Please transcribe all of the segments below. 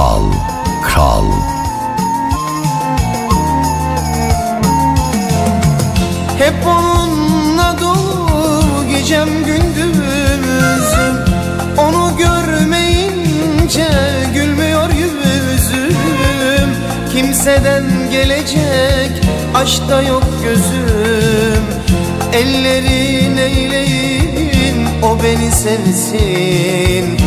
Kral Kral. Hep onunla dolu gecem gündüzüm. Onu görmeyince gülmüyor yüzüm. Kimseden gelecek aşkta yok gözüm. Ellerin eyleyin o beni sevsin.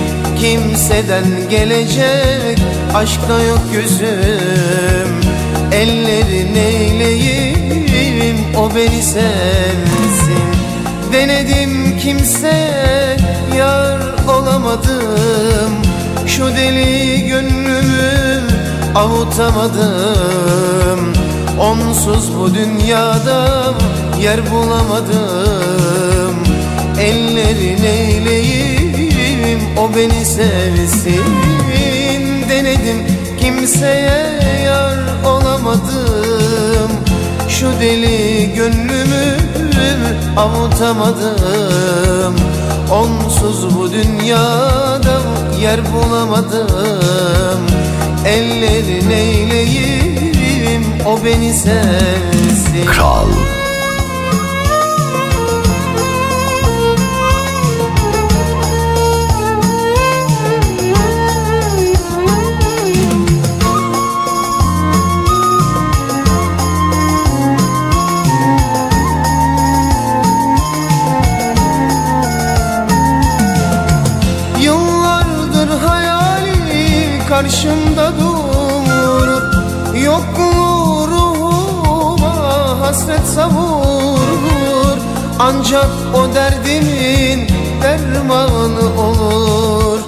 Kimseden gelecek aşkta yok gözüm Ellerin eyleyim o beni sevsin. Denedim kimseye yar olamadım. Şu deli gönlümü avutamadım. Onsuz bu dünyada yer bulamadım. Ellerin eyleyim o beni sevsin Denedim. Kimseye yar olamadım. Şu deli gönlümü avutamadım. Onsuz bu dünyada yer bulamadım. Ellerin eyleyim o beni sevsin. Kral karşımda durur Yokluğu ruhuma hasret savurur. Ancak o derdimin dermanı olur.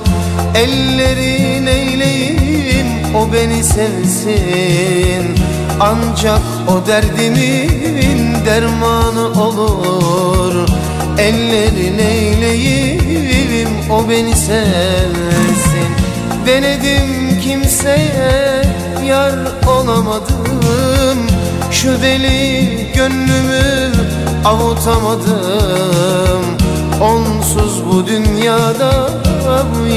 Ellerin eyleyim o beni sevsin. Ancak o derdimin dermanı olur. Ellerin eyleyim o beni sevsin. Denedim kimseye yar olamadım. Şu deli gönlümü avutamadım. Onsuz bu dünyada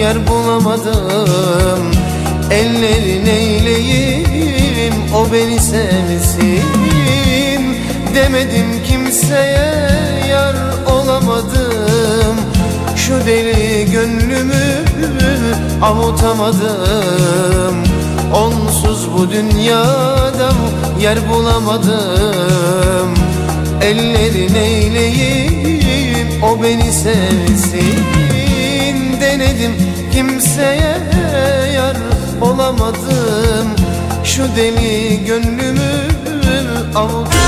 yer bulamadım. Ellerin eyleyim o beni sevsin Demedim kimseye yar olamadım Şu deli gönlümü avutamadım Onsuz bu dünyada yer bulamadım. Ellerin eyleyim o beni sevsin. Denedim kimseye yar olamadım. Şu deli gönlümü avutamadım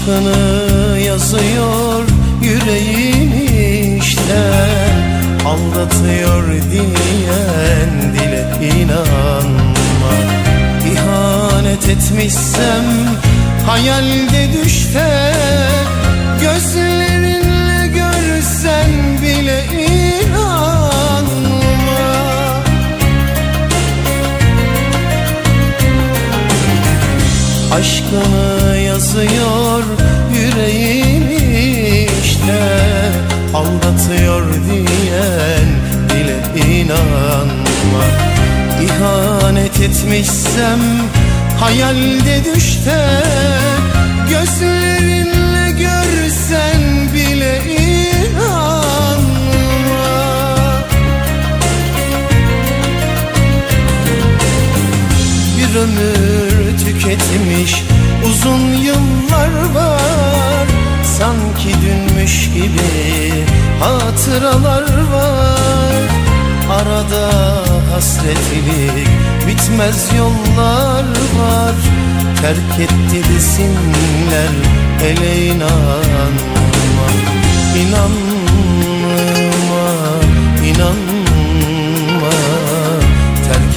Aşkını yazıyor yüreğim işte. Aldatıyor diyen dile inanma. İhanet etmişsem hayalde düşte Gözlerinle görsen bile inanma. Aşkını yazıyor yüreğim işte Aldatıyor diyen dile inanma. İhanet etmişsem hayalde düşte Gözlerinle görsen bile inanma. Bir ömür tüketmiş uzun yıllar var Sanki dünmüş gibi hatıralar var. Arada hasretlik bitmez yollar var. Terk etti desinler ele inanma İnanma,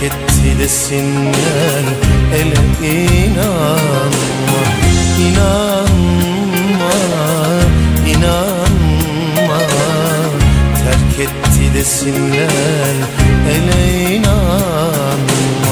Terk etti desinler ele inanma İnanma, inanma. Terk etti desinler ele inanma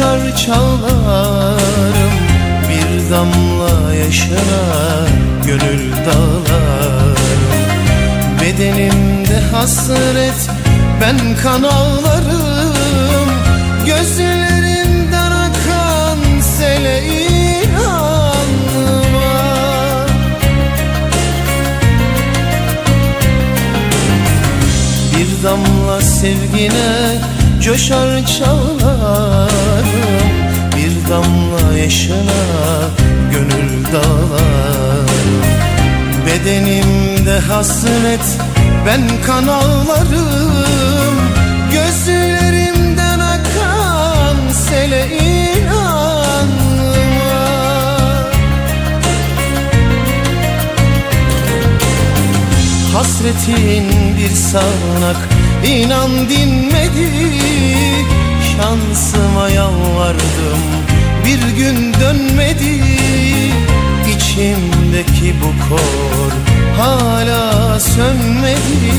coşar çağlarım Bir damla yaşına gönül dağlarım. Bedenimde hasret ben kan ağlarım Gözlerimden akan sele inanma. Bir damla sevgine coşar çağlarım Bir damla yaşına gönül dağlarım Bedenimde hasret ben kan ağlarım. Gözlerimden akan sele inanma. Hasretin bir sağanak inan dinmedi Şansıma yalvardım. Bir gün dönmedi İçimdeki bu kor. Hala sönmedi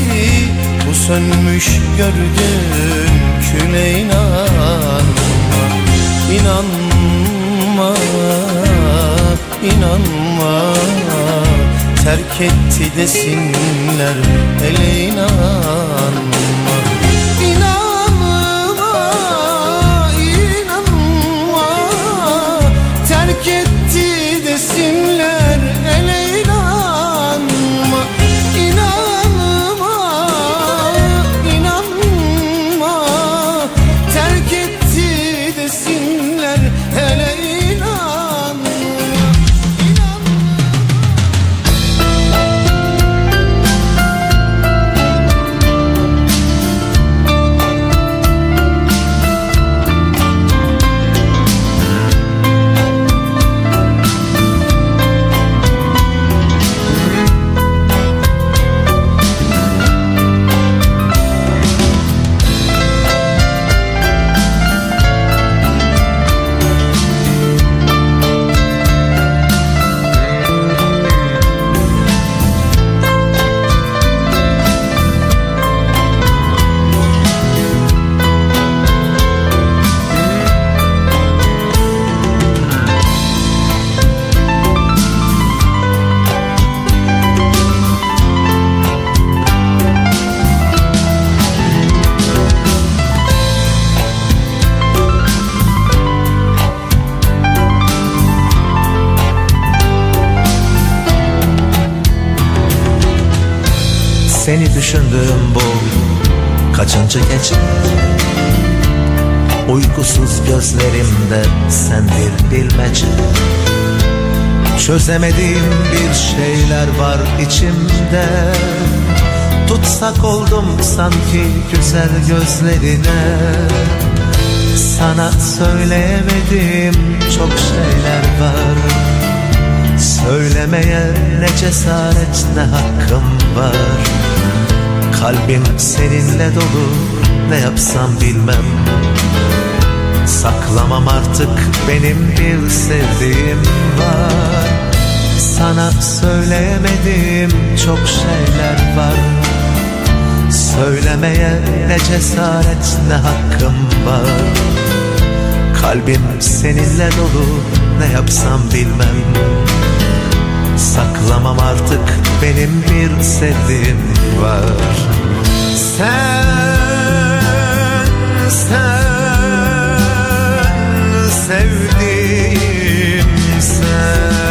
Bu sönmüş gördüğün küle inanma İnanma, inanma. Terk etti desinler hele inanma Seni düşündüğüm bu. Kaçıncı gece? Uykusuz gözlerimde sen bir bilmece. Çözemediğim bir şeyler var içimde. Tutsak oldum sanki güzel gözlerine. Sana söyleyemediğim çok şeyler var. Söylemeye ne cesaret ne hakkım var Kalbim seninle dolu ne yapsam bilmem. Saklamam artık benim bir sevdiğim var. Sana söyleyemediğim çok şeyler var. Söylemeye ne cesaret ne hakkım var. Kalbim seninle dolu ne yapsam bilmem Saklamam artık benim bir sevdiğim var. Sen, sen sevdiğim sen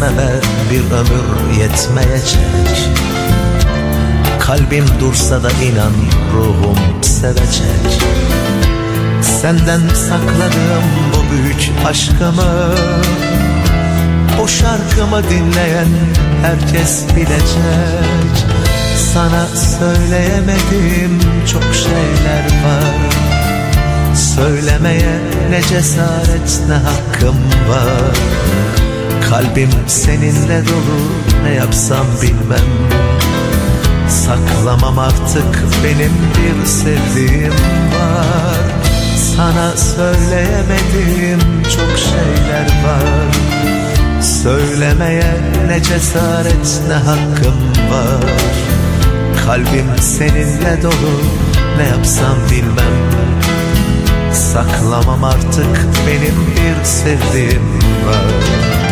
sevmeme bir ömür yetmeyecek. Kalbim dursa da inan ruhum sevecek. Senden sakladığım bu büyük aşkımı O şarkımı dinleyen herkes bilecek. Sana söyleyemediğim çok şeyler var. Söylemeye ne cesaret ne hakkım var Kalbim seninle dolu ne yapsam bilmem. Saklamam artık benim bir sevdiğim var. Sana söyleyemediğim çok şeyler var. Söylemeye ne cesaret ne hakkım var. Kalbim seninle dolu ne yapsam bilmem. Saklamam artık benim bir sevdiğim var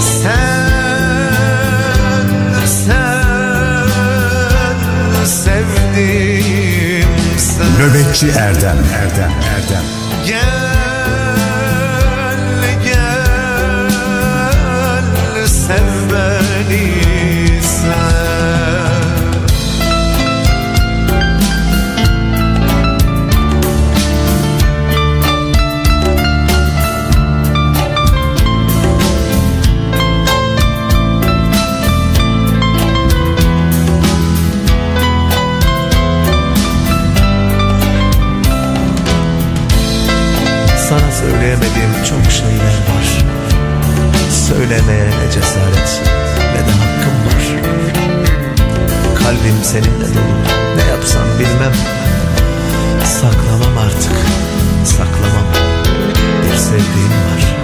Sen, sen sevdiğim sen. Nöbetçi Erdem. Erdem Erdem. Gel gel sev beni çok şeyler var. Söylemeye ne cesaret ne de hakkım var. Kalbim seninle dolu ne yapsam bilmem. Saklamam artık saklamam. Bir sevdiğim var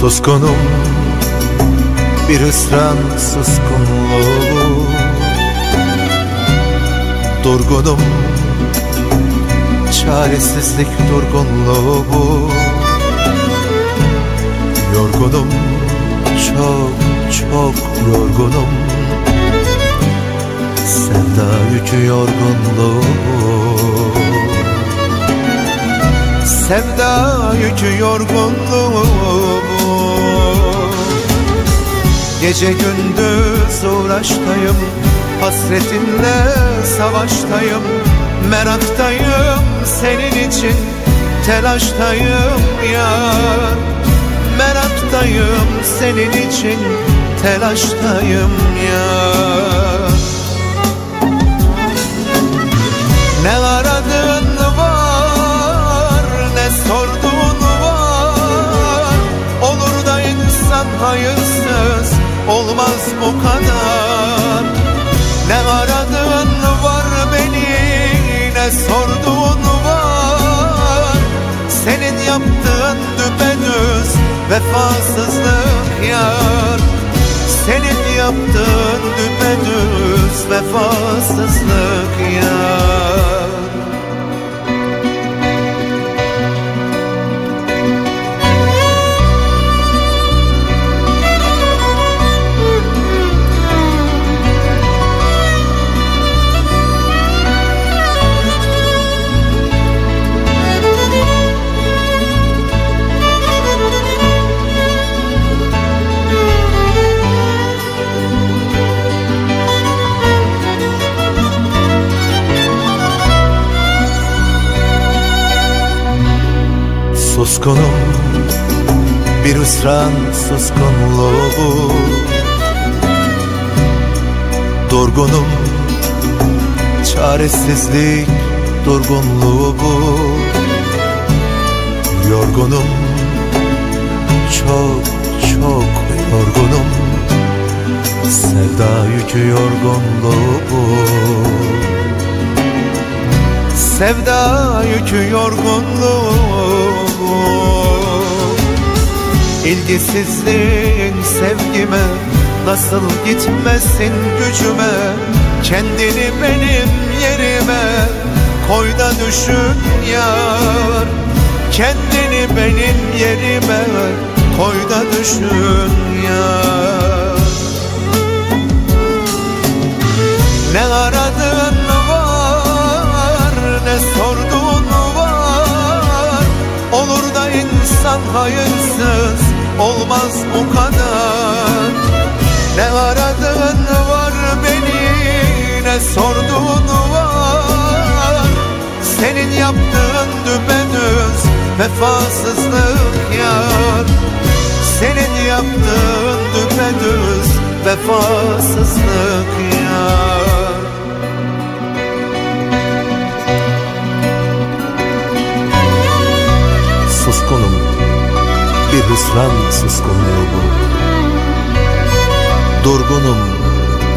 Suskunum bir hüsran suskunluğu. Durgunum çaresizlik durgunluğu. Bu Yorgunum çok çok yorgunum. Sevda yükü yorgunluğu. Sevda yükü yorgunluğumu Gece gündüz uğraştayım Hasretinle savaştayım. Meraktayım senin için Telaştayım yar Meraktayım senin için Telaştayım yar Ne aradın var Ne sordun var. Olur da insan hayırsız Olmaz bu kadar. Ne aradın var beni Ne sordun var. Senin yaptığın düpedüz Vefasızlık yar. Senin yaptığın düpedüz Vefasızlık yar Suskunum bir ısran suskunluğu Durgunum çaresizlik durgunluğu Yorgunum çok çok yorgunum. Sevda yükü yorgunluğu Sevda yükü yorgunluğu İlgisizliğin sevgime Nasıl gitmesin gücüme? Kendini benim yerime Koy da düşün yar. Kendini benim yerime Koy da düşün yar. Ne aradın insan hayırsız Olmaz bu kadar. Ne aradın var beni Ne sordun var. Senin yaptığın düpedüz Vefasızlık yar. Senin yaptığın düpedüz Vefasızlık yar hüsran suskunluğu bu. Durgunum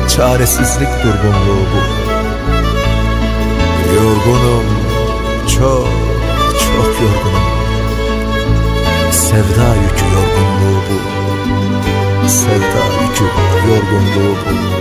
çaresizlik durgunluğu bu. Yorgunum çok çok yorgunum. Sevda yükü yorgunluğu bu. Sevda yükü yorgunluğu bu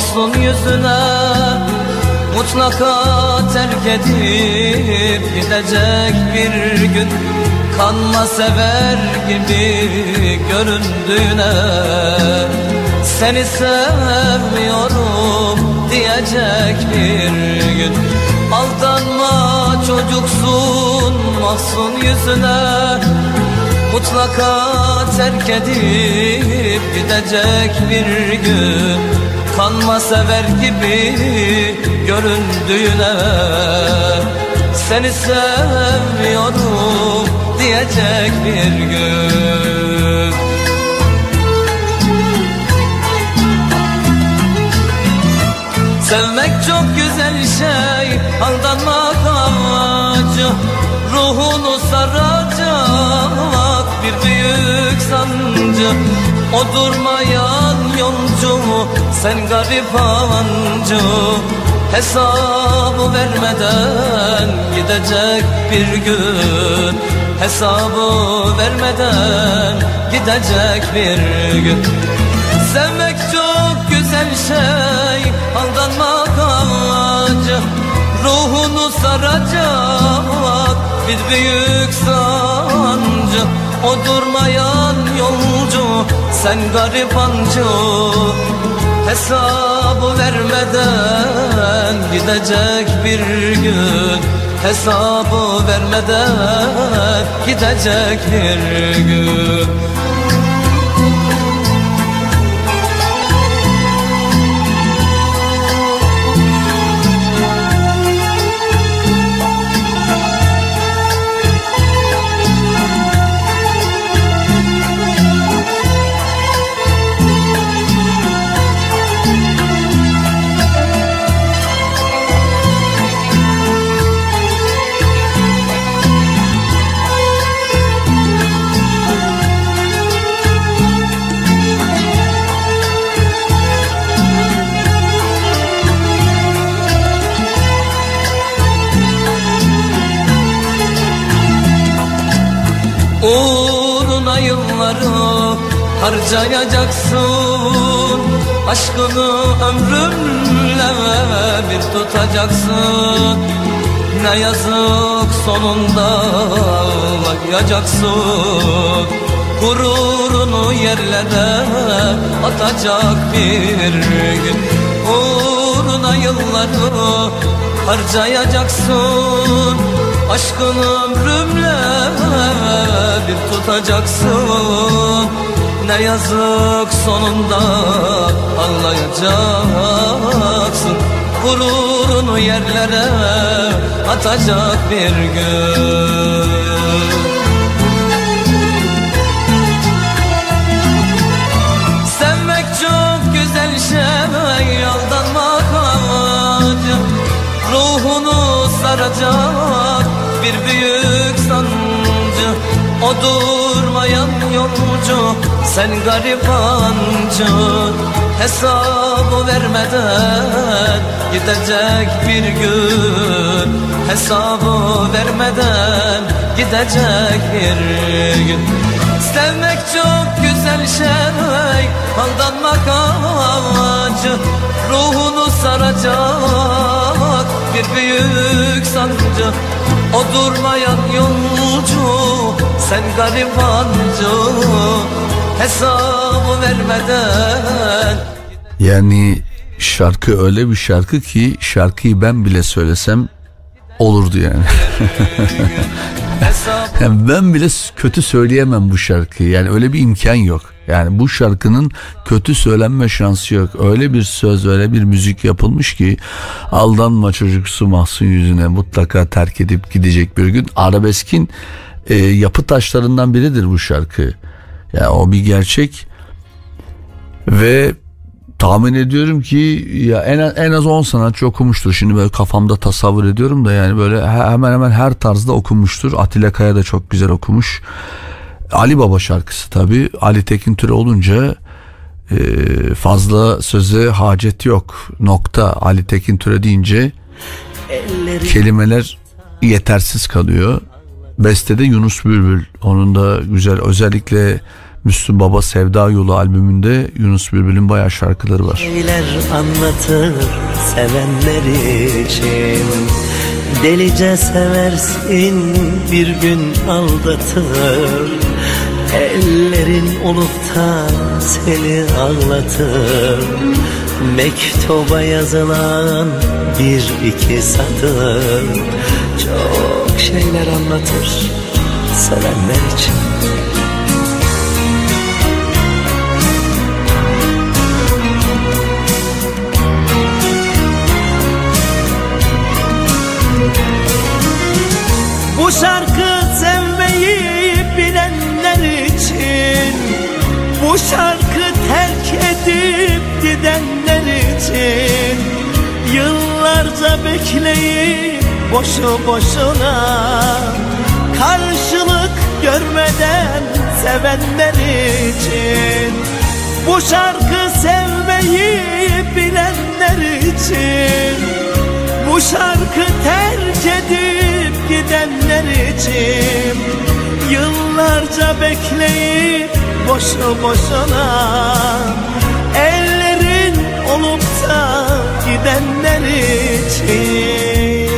mahzun yüzüne Mutlaka terk edip gidecek bir gün. Kanma sever gibi göründüğüne Seni sevmiyorum diyecek bir gün. Aldanma çocuksun mahzun yüzüne Mutlaka terk edip gidecek bir gün Kanma sever gibi göründüğüne Seni sevmiyorum diyecek bir gün Sevmek çok güzel şey Aldanmak acı Ruhunu saracak bir büyük sancı. O durmayan yolcu Sen garip hancı. Hesabı vermeden gidecek bir gün. Hesabı vermeden gidecek bir gün. Sevmek çok güzel şey Aldanmak acı Ruhunu saracak bir büyük sancı. O durmayan yolcu sen garip ancı Hesabı vermeden gidecek bir gün. Hesabı vermeden gidecek bir gün harcayacaksın. Aşkını ömrünle bir tutacaksın. Ne yazık sonunda ağlayacaksın. Gururunu yerlere atacak bir gün Uğruna yılları harcayacaksın. Aşkın ömrümle bir tutacaksın Ne yazık sonunda ağlayacaksın Gururunu yerlere atacak bir gün. Sevmek çok güzel şey Aldanmak acı. Ruhunu saracak bir büyük O durmayan yolcu sen garip ancı Hesabı vermeden gidecek bir gün. Hesabı vermeden gidecek bir gün. Sevmek çok güzel şey. Aldanmak acı Ruhunu saracak Bir büyük sancı O durmayan yolcu Sen garip ancı Hesabı vermeden. Yani şarkı öyle bir şarkı ki şarkıyı ben bile söylesem olurdu yani. Yani ben bile kötü söyleyemem bu şarkıyı. Yani öyle bir imkan yok. Yani bu şarkının kötü söylenme şansı yok. Öyle bir söz, öyle bir müzik yapılmış ki aldanma çocuksu mahzun yüzüne mutlaka terk edip gidecek bir gün. Arabeskin e, yapı taşlarından biridir bu şarkı. Yani o bir gerçek ve tahmin ediyorum ki ya en en az 10 sanatçı okumuştur. Şimdi böyle kafamda tasavvur ediyorum da yani böyle he- hemen hemen her tarzda okunmuştur. Atilla Kaya da çok güzel okumuş. Ali Baba şarkısı tabii. Ali Tekin Türe olunca e, fazla söze hacet yok. Nokta. Ali Tekin Türe deyince kelimeler yetersiz kalıyor. Bestede Yunus Bülbül. Onun da güzel özellikle Müslüm Baba Sevda Yolu albümünde Yunus Bülbül'ün bayağı şarkıları var. Şeyler anlatır sevenler için. Delice seversin bir gün aldatır. Ellerin olup da seni ağlatır. Mektuba yazılan bir iki satır. Çok şeyler anlatır sevenler için Bu şarkı sevmeyi bilenler için Bu şarkı terk edip gidenler için Yıllarca bekleyip boşu boşuna Karşılık görmeden sevenler için Bu şarkı sevmeyi bilenler için Bu şarkı terk edip gidenler için Yıllarca bekleyip boşu boşuna Ellerin olup da gidenler için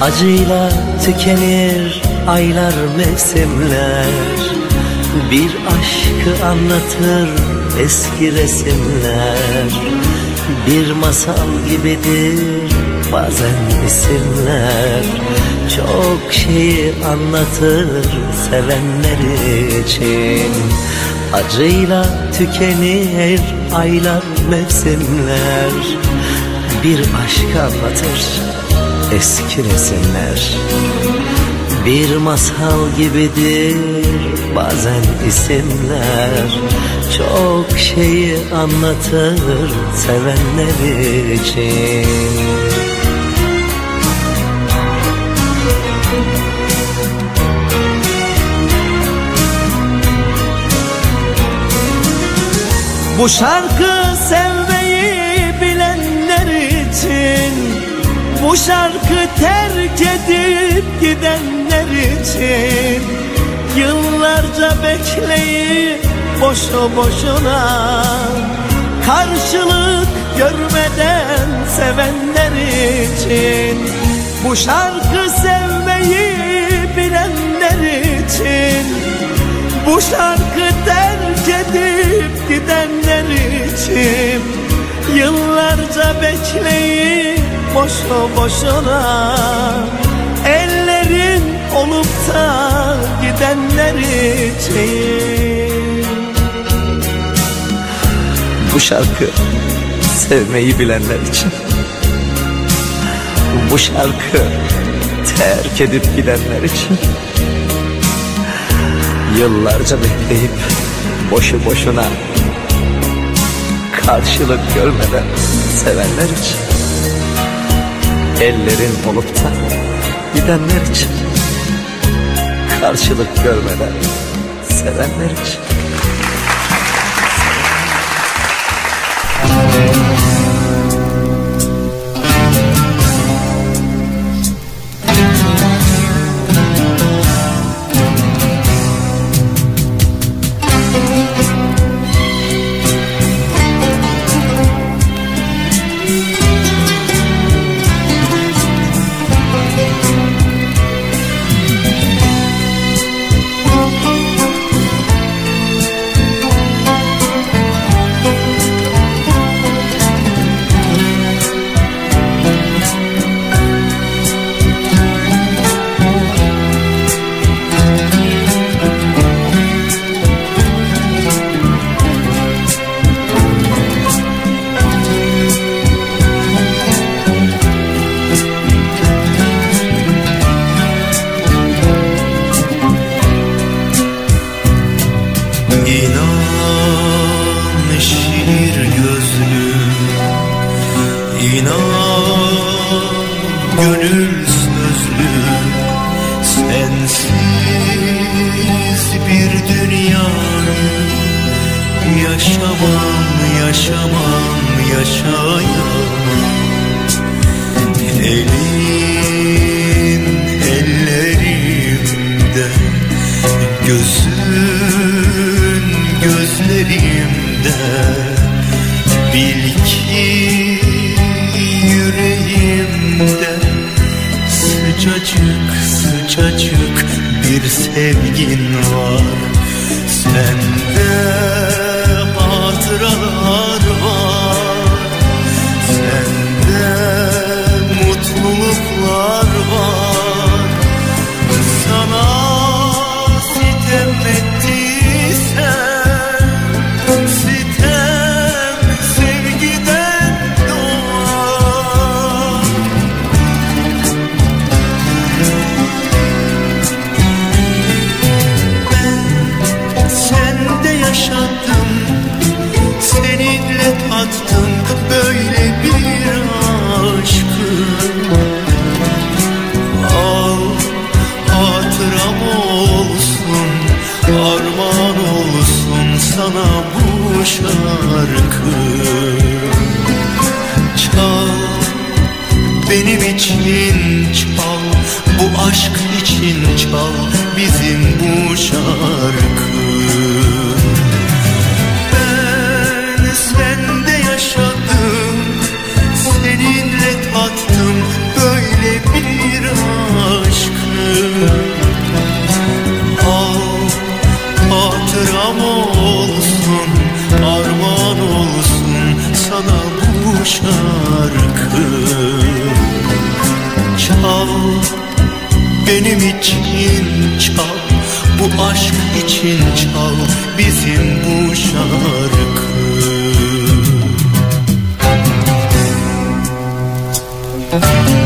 Acıyla tükenir aylar mevsimler. Bir aşkı anlatır eski resimler. Bir masal gibidir bazen isimler. Çok şeyi anlatır sevenler için. Acıyla tükenir aylar mevsimler. Bir aşk anlatır eski resimler. Bir masal gibidir bazen isimler. Çok şeyi anlatır sevenler için. Bu şarkı Bu şarkı terk edip gidenler için Yıllarca bekleyip boşu boşuna Karşılık görmeden sevenler için Bu şarkı sevmeyi bilenler için bu şarkı terk edip gidenler için Yıllarca bekleyip boşu boşuna. Ellerin olup da gidenler için Bu şarkı sevmeyi bilenler için. Bu şarkı terk edip gidenler için. Yıllarca bekleyip boşu boşuna karşılık görmeden sevenler için ellerin olup da gidenler için karşılık görmeden sevenler için Sıcacık sıcacık bir sevgin var. Sende hatıralar var. şarkı Çal benim için çal. Bu aşk için çal bizim bu şarkı. Ben sende yaşadım Seninle tattım böyle bir an. şarkı Çal benim için çal Bu aşk için çal bizim bu şarkı Thank.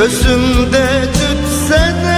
Gözünde tütse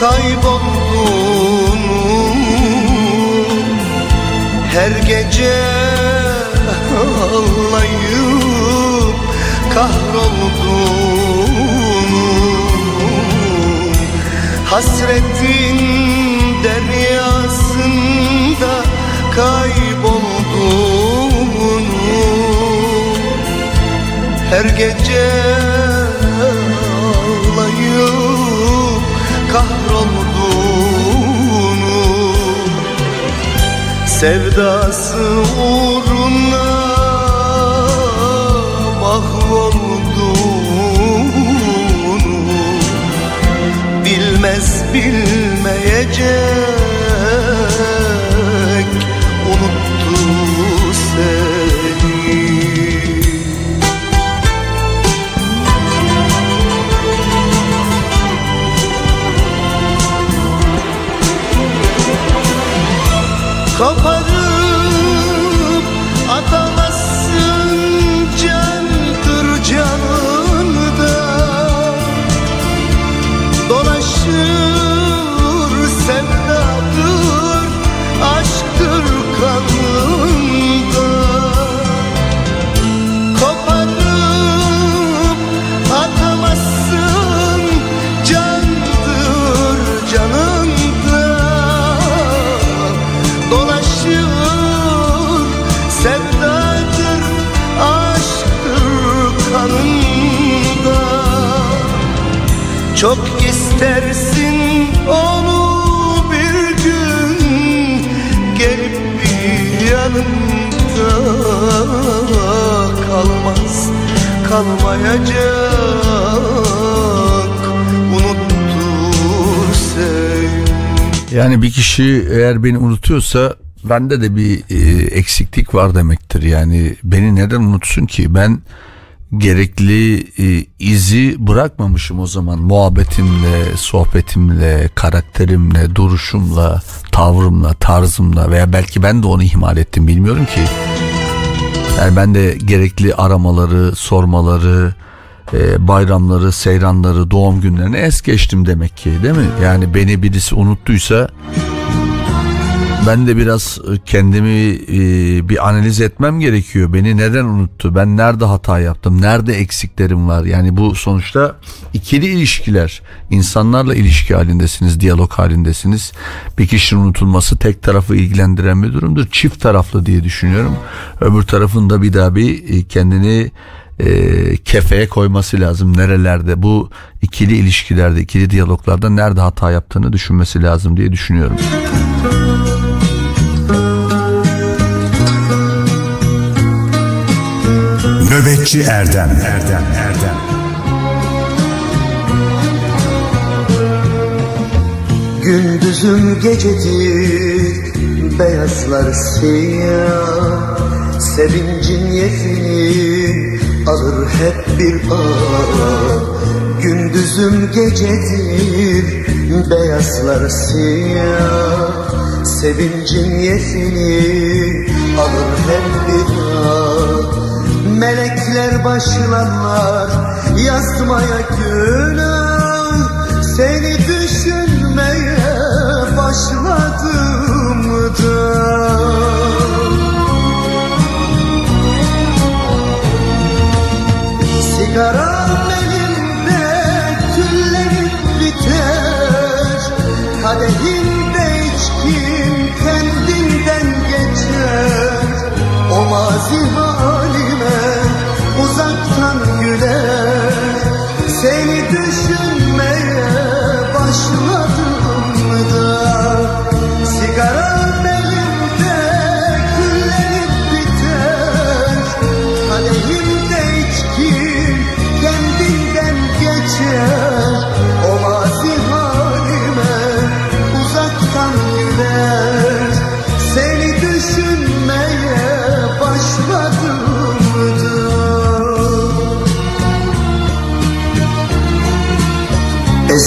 kaybolduğunu Her gece ağlayıp kahrolduğunu Hasretin deryasında kaybolduğunu her gece Sevdası uğruna mahvolduğunu Bilmez bilmeyecek unuttu seni. Koparıp istersin onu bir gün gelip bir yanımda kalmaz kalmayacak unuttu seni Yani bir kişi eğer beni unutuyorsa bende de bir e, eksiklik var demektir. Yani beni neden unutsun ki? Ben gerekli e, izi bırakmamışım o zaman muhabbetimle, sohbetimle, karakterimle, duruşumla, tavrımla, tarzımla veya belki ben de onu ihmal ettim bilmiyorum ki. Yani ben de gerekli aramaları, sormaları, e, bayramları, seyranları, doğum günlerini es geçtim demek ki değil mi? Yani beni birisi unuttuysa ben de biraz e, kendimi e, bir analiz etmem gerekiyor. Beni neden unuttu? Ben nerede hata yaptım? Nerede eksiklerim var? Yani bu sonuçta ikili ilişkiler. İnsanlarla ilişki halindesiniz, diyalog halindesiniz. Bir kişinin unutulması tek tarafı ilgilendiren bir durumdur. Çift taraflı diye düşünüyorum. Öbür tarafın da bir daha bir e, kendini kefeye koyması lazım. Nerelerde bu ikili ilişkilerde, ikili diyaloglarda nerede hata yaptığını düşünmesi lazım diye düşünüyorum. Nöbetçi Erdem. Erdem Erdem. Gündüzüm gecedir beyazlar siyah. Sevincin yetini alır hep bir ağ Gündüzüm gecedir beyazlar siyah. Sevincin yetini alır hep bir Melekler başlarlar yazmaya günah Seni düşünmeye başladım da. Sigaram elimde küllenip biter. Kadehimde içkim kendinden geçer. O mazi uzaktan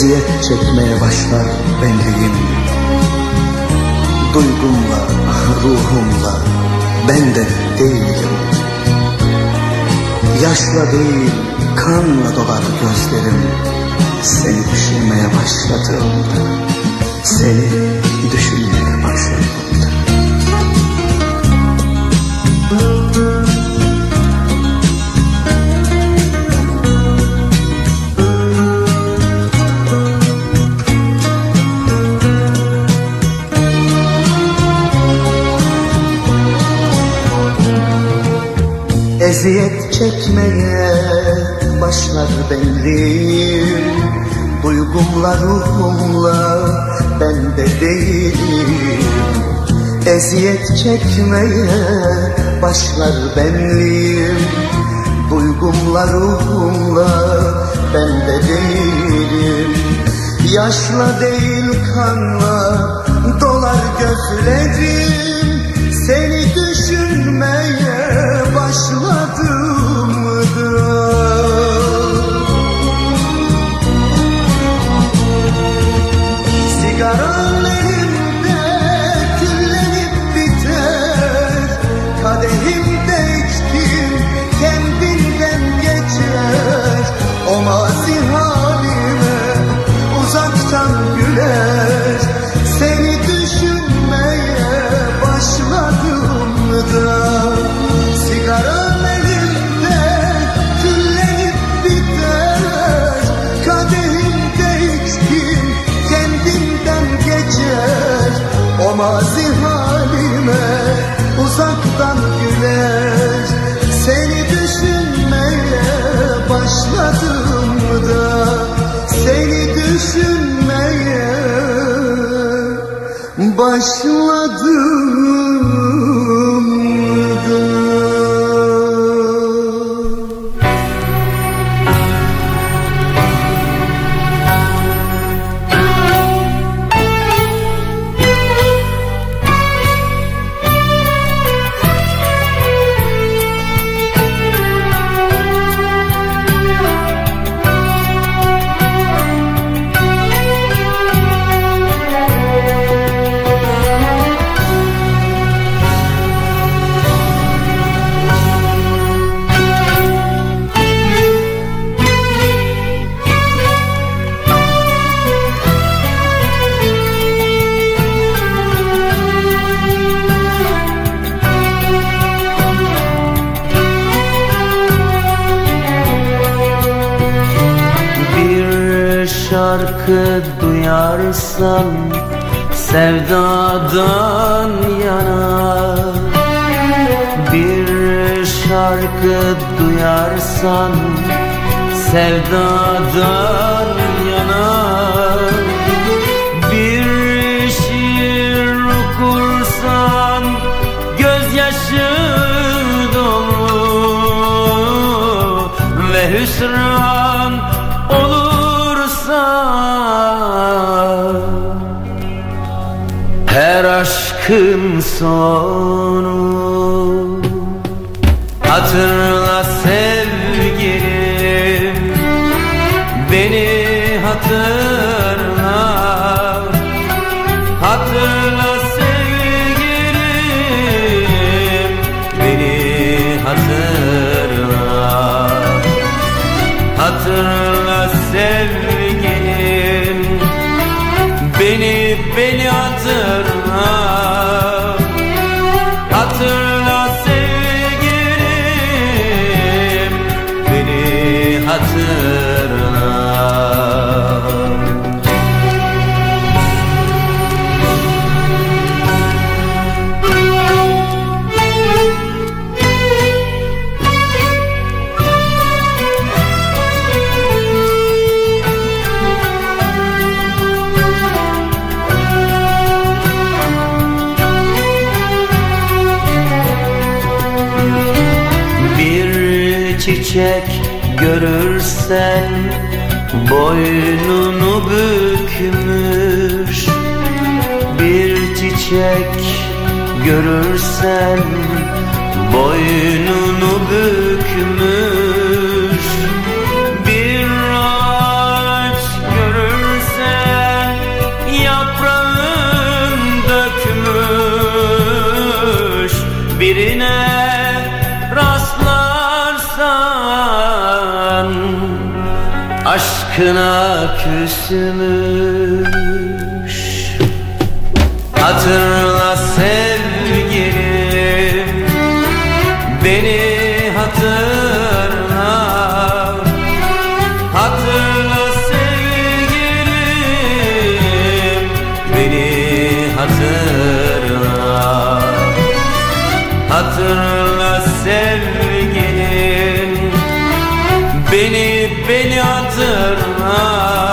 Eziyet çekmeye başlar benliğim. Duygumla, ruhumla ben de değilim. Yaşla değil kanla dolar gözlerim. Seni düşünmeye başladığımda Seni düşünmeye başladığımda Eziyet çekmeye başlar benliğim Duygumla ruhumla ben de değilim Eziyet çekmeye başlar benliğim Duygumla ruhumla ben de değilim Yaşla değil kanla dolar gözlerim. Seni başladım da Seni düşünmeye. Başladım Beni, beni hatırla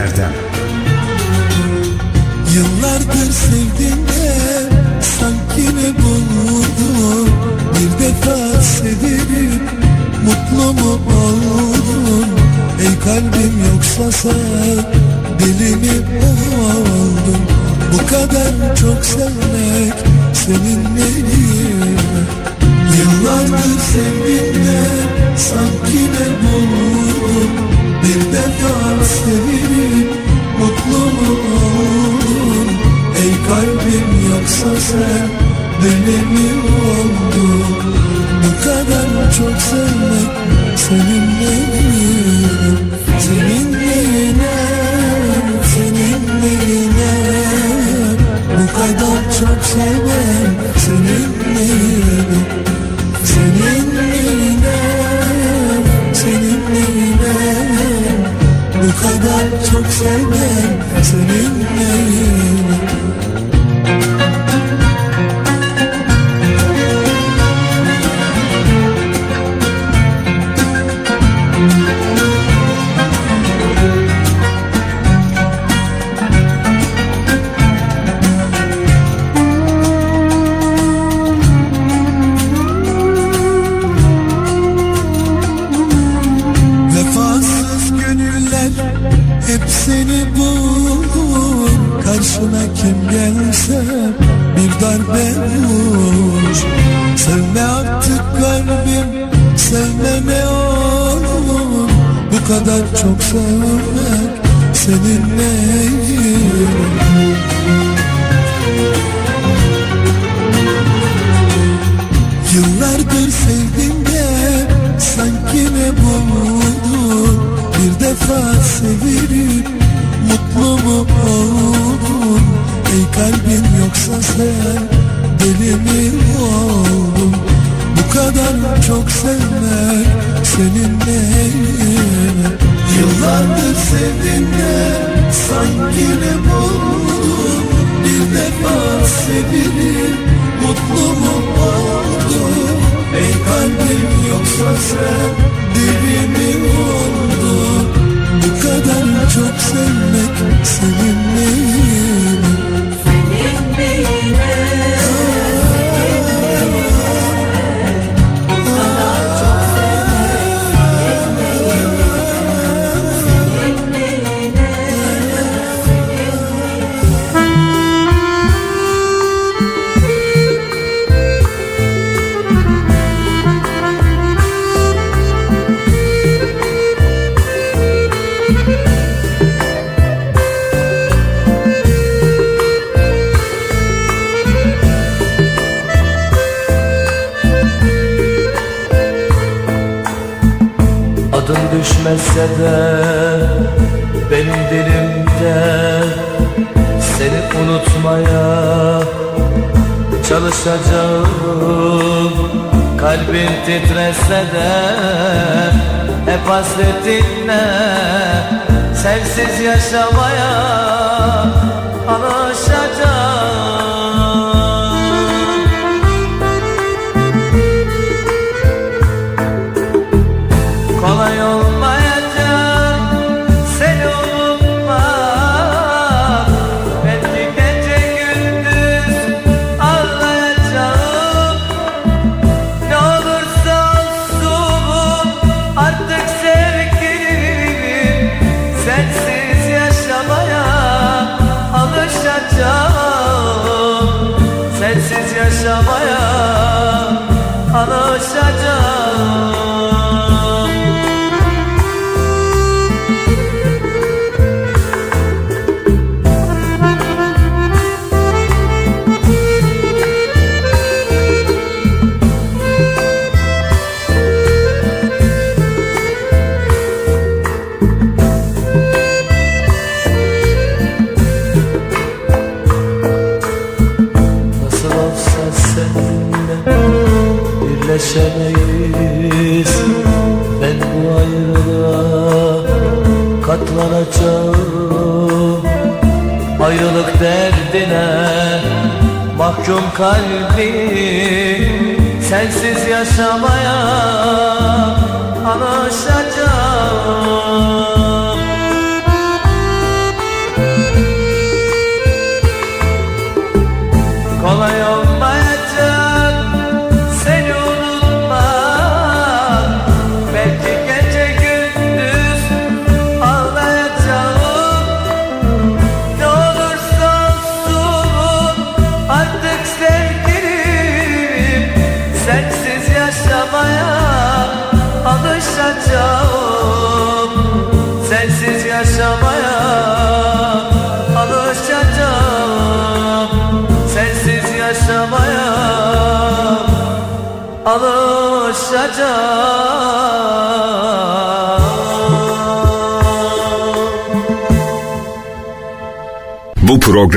kalbim yoksa sen deli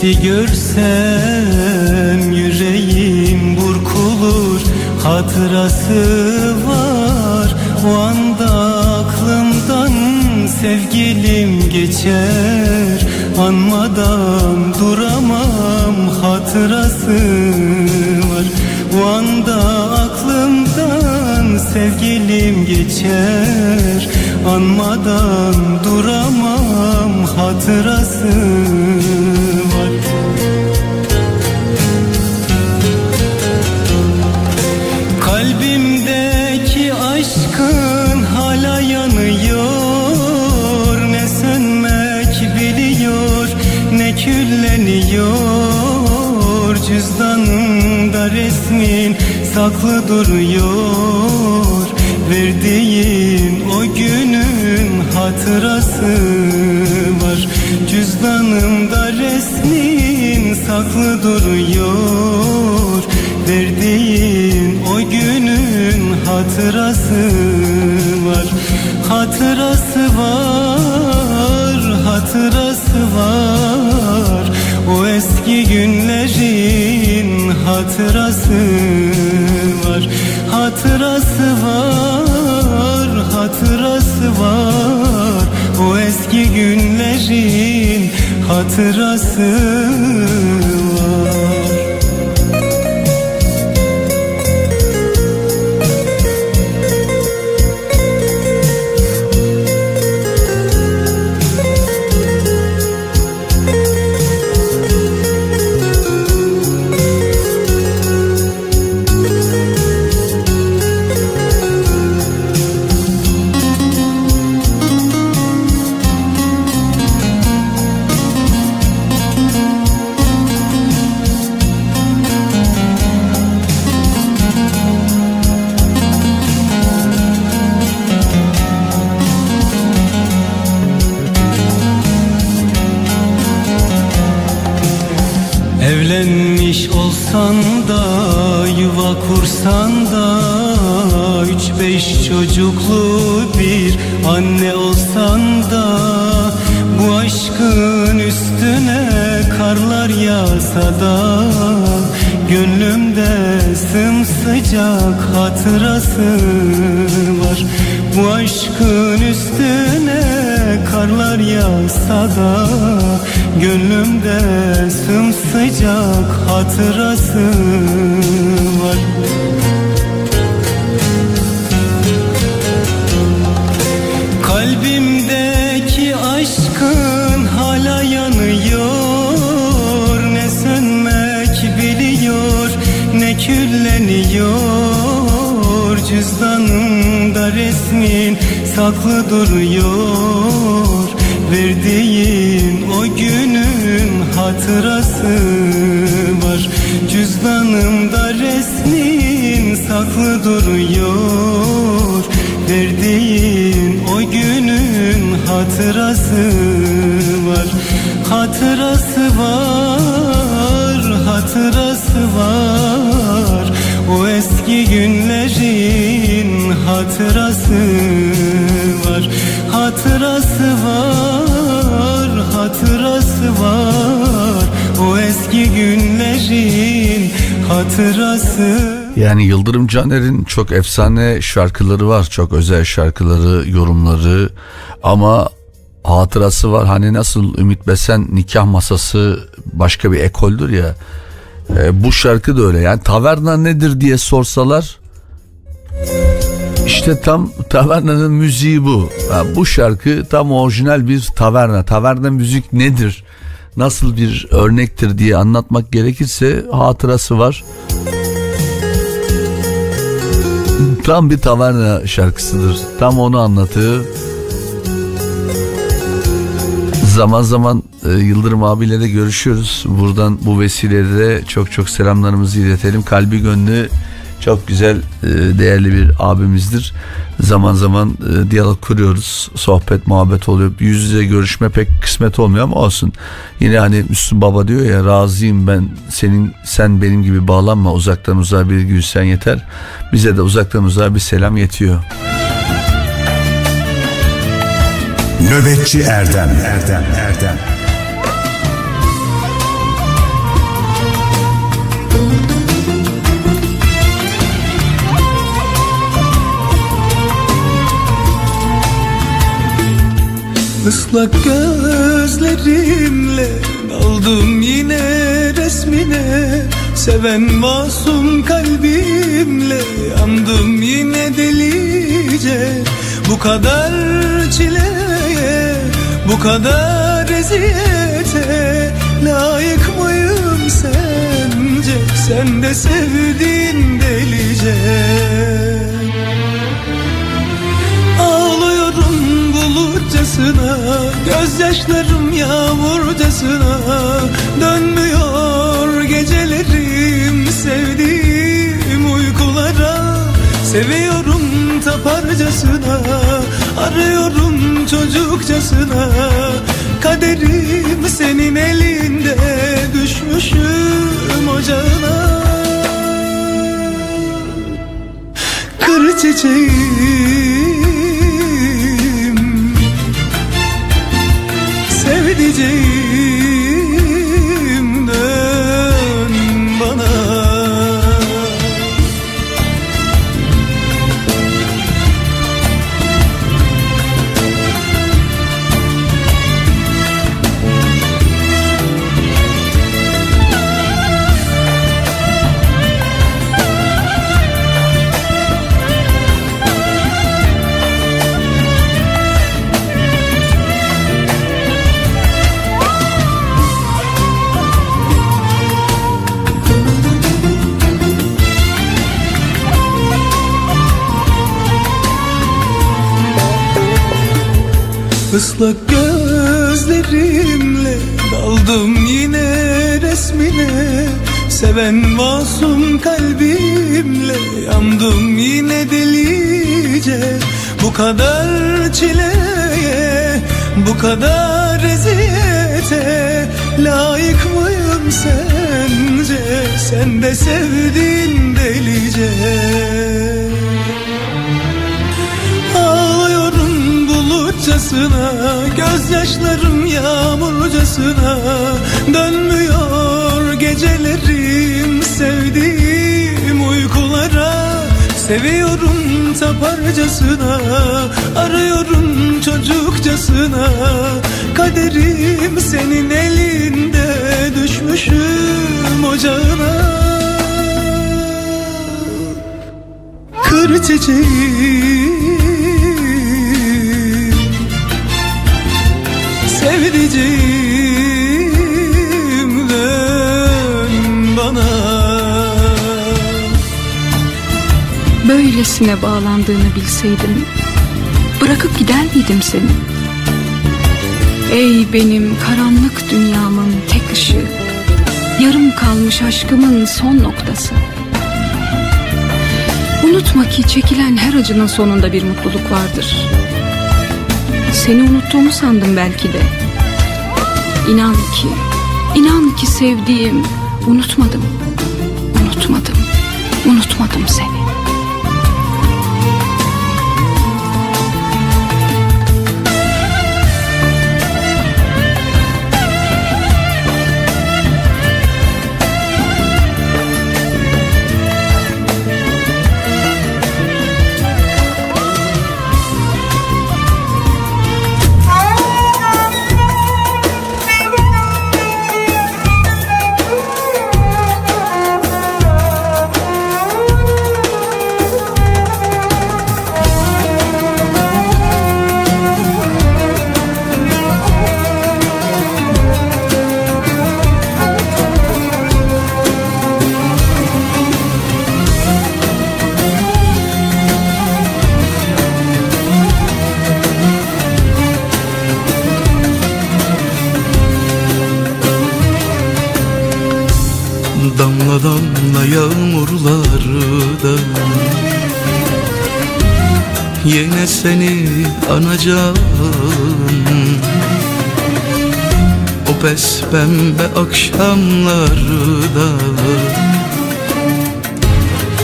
Gitti görsem yüreğim burkulur hatırası hatırası var Hatırası var, hatırası var. O eski günlerin hatırası var. havası var. Bu aşkın üstüne karlar yağsa da Gönlümde sımsıcak hatırası saklı duruyor. Verdiğin o günün hatırası var. Cüzdanımda resmin saklı duruyor. Verdiğin o günün hatırası var. Hatırası var, hatırası var. O eski günlerin hatırası Hatırası var, hatırası var O eski günlerin hatırası Yani Yıldırım Caner'in çok efsane şarkıları var. Çok özel şarkıları, yorumları ama hatırası var. Hani nasıl Ümit Besen nikah masası başka bir ekoldür ya. E, bu şarkı da öyle. Yani taverna nedir diye sorsalar işte tam tavernanın müziği bu. Ha, bu şarkı tam orijinal bir taverna. Taverna müzik nedir? Nasıl bir örnektir diye anlatmak gerekirse hatırası var. Tam bir taverna şarkısıdır. Tam onu anlatıyor. Zaman zaman e, Yıldırım abiyle de görüşüyoruz. Buradan bu vesileyle de çok çok selamlarımızı iletelim. Kalbi gönlü çok güzel, e, değerli bir abimizdir. Zaman zaman e, diyalog kuruyoruz. Sohbet, muhabbet oluyor. Yüz yüze görüşme pek kısmet olmuyor ama olsun. Yine hani Müslüm Baba diyor ya razıyım ben senin sen benim gibi bağlanma uzaktan uzağa bir gülsen yeter. Bize de uzaktan uzağa bir selam yetiyor. Nöbetçi Erdem Erdem Erdem Islak gözlerimle daldım yine resmine. Seven masum kalbimle yandım yine delice. Bu kadar çileye, bu kadar eziyete Layık mıyım sence, sen de sevdin delice bulutçasına Gözyaşlarım yağmurcasına Dönmüyor gecelerim Sevdiğim uykulara. Seviyorum taparcasına Arıyorum çocukçasına. Kaderim senin elinde Düşmüşüm ocağına. Kır çiçeğim Islak gözlerimle daldım yine resmine. Seven masum kalbimle yandım yine delice. Bu kadar çileye, bu kadar eziyete Layık mıyım sence, sen de sevdin delice bulutçasına Gözyaşlarım yağmurcasına Dönmüyor gecelerim Sevdiğim uykulara. Seviyorum taparcasına Arıyorum çocukçasına Kaderim senin elinde Düşmüşüm ocağına. Kır çiçeğim dön bana Böyle öylesine bağlandığını bilseydim Bırakıp gider miydim seni? Ey benim karanlık dünyamın tek ışığı Yarım kalmış aşkımın son noktası. Unutma ki çekilen her acının sonunda bir mutluluk vardır. Seni unuttuğumu sandım belki de. İnan ki, inan ki sevdiğim Unutmadım, unutmadım, unutmadım seni anacağım O pes pembe akşamlarda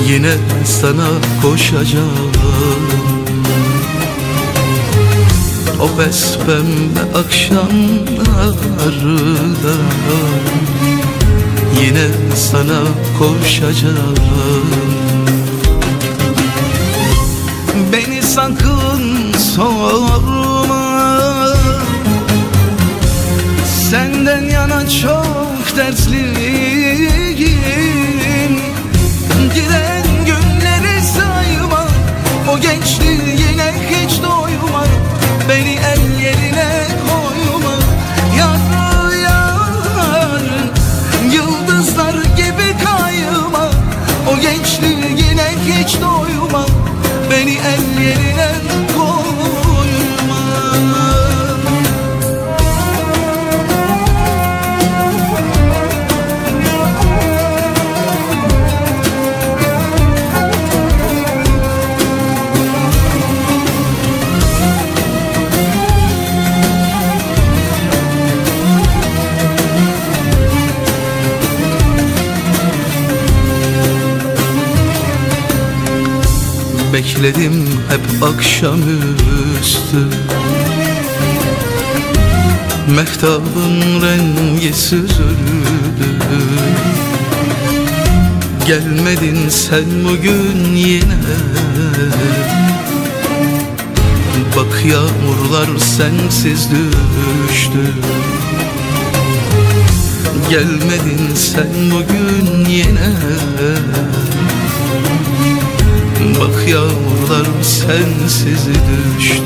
Yine sana koşacağım. O pes pembe akşamlarda Yine sana koşacağım. Beni sakın sorma Senden yana çok dertliyim. Giden günleri sayma O gençliğine hiç doyma. Beni el yerine koyma Yar yar. Yıldızlar gibi kayma O gençliğine hiç doyma Bekledim hep akşamüstü. Mehtabın rengi süzüldü. Gelmedin sen bugün yine. Bak yağmurlar sensiz düştü. Gelmedin sen bugün yine Bak yağmurlar sensiz düştü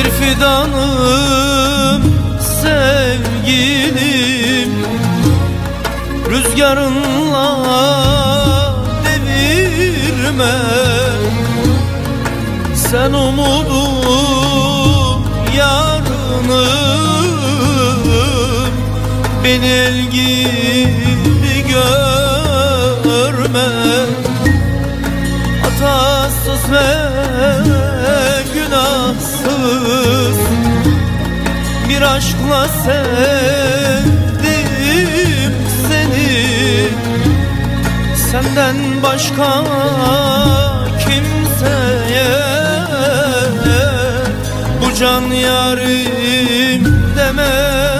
Bir fidanım sevgilim. Rüzgarınla devirme. Sen umudum yarınım Beni el gibi görme. Hatasız ve günah vefasız Bir aşkla sevdim seni. Senden başka kimseye Bu can yarim demem.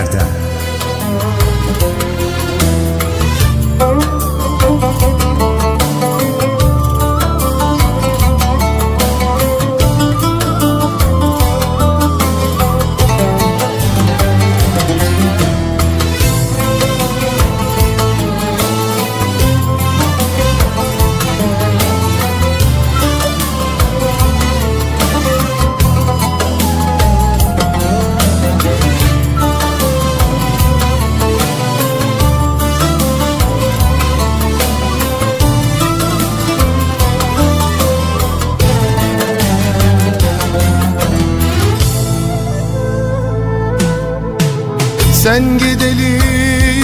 Sen gideli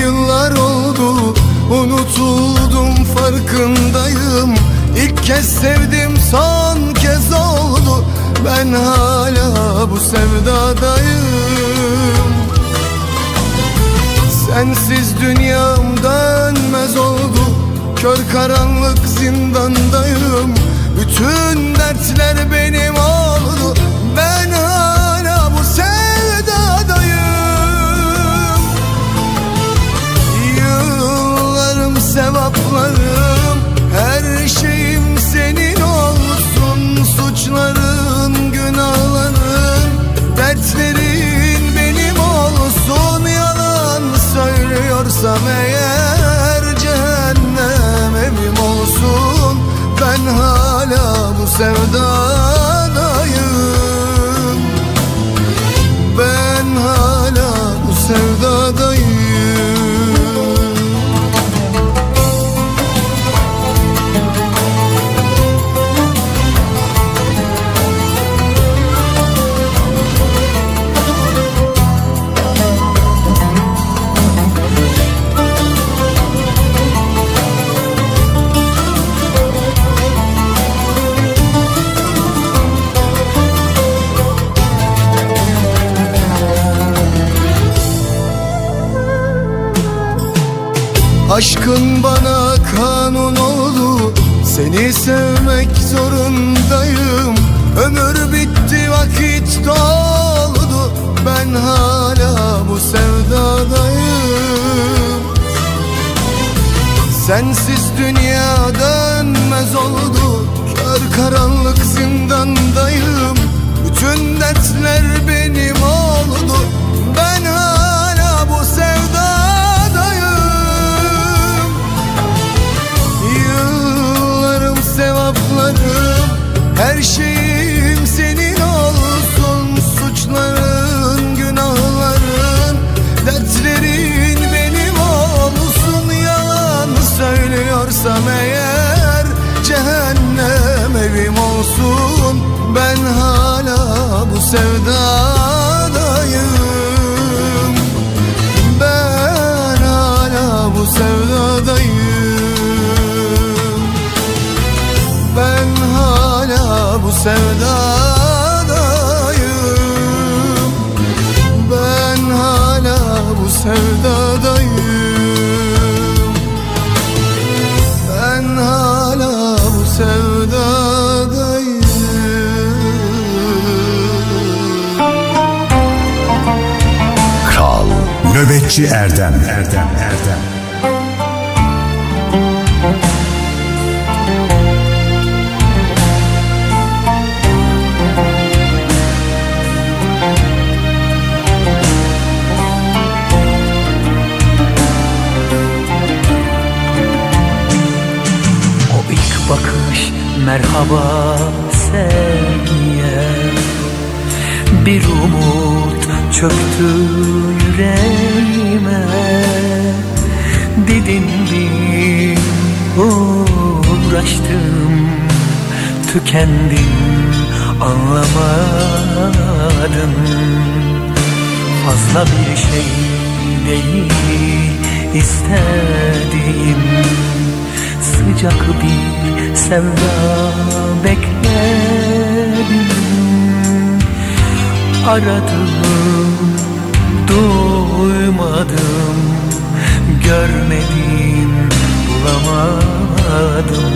yıllar oldu Unutuldum farkındayım. İlk kez sevdim son kez oldu. Ben hala bu sevdadayım. Sensiz dünyam dönmez oldu. Kör karanlık zindandayım. Bütün dertler benim Suçların günahların Dertlerin benim olsun. Yalan söylüyorsam eğer Cehennem evim olsun. Ben hala bu sevdadayım Aşkın bana kanun oldu. Seni sevmek zorundayım. Ömür bitti vakit doldu. Ben hala bu sevdadayım. Sensiz dünya dönmez oldu. Kör karanlık zindandayım. Bütün dertler benim Her şeyim senin olsun Suçların günahların Dertlerin benim olsun. Yalan söylüyorsam eğer Cehennem evim olsun. Ben hala bu sevdadayım sevdadayım. Ben hala bu sevdadayım. Ben hala bu sevdadayım. Kral Nöbetçi Erdem. Erdem Erdem merhaba sevgiye. Bir umut çöktü yüreğime. Didindim, uğraştım Tükendim, anlamadım. Fazla bir şey değil istediğim Sıcak bir sevda bekledim. Aradım, duymadım Görmedim, bulamadım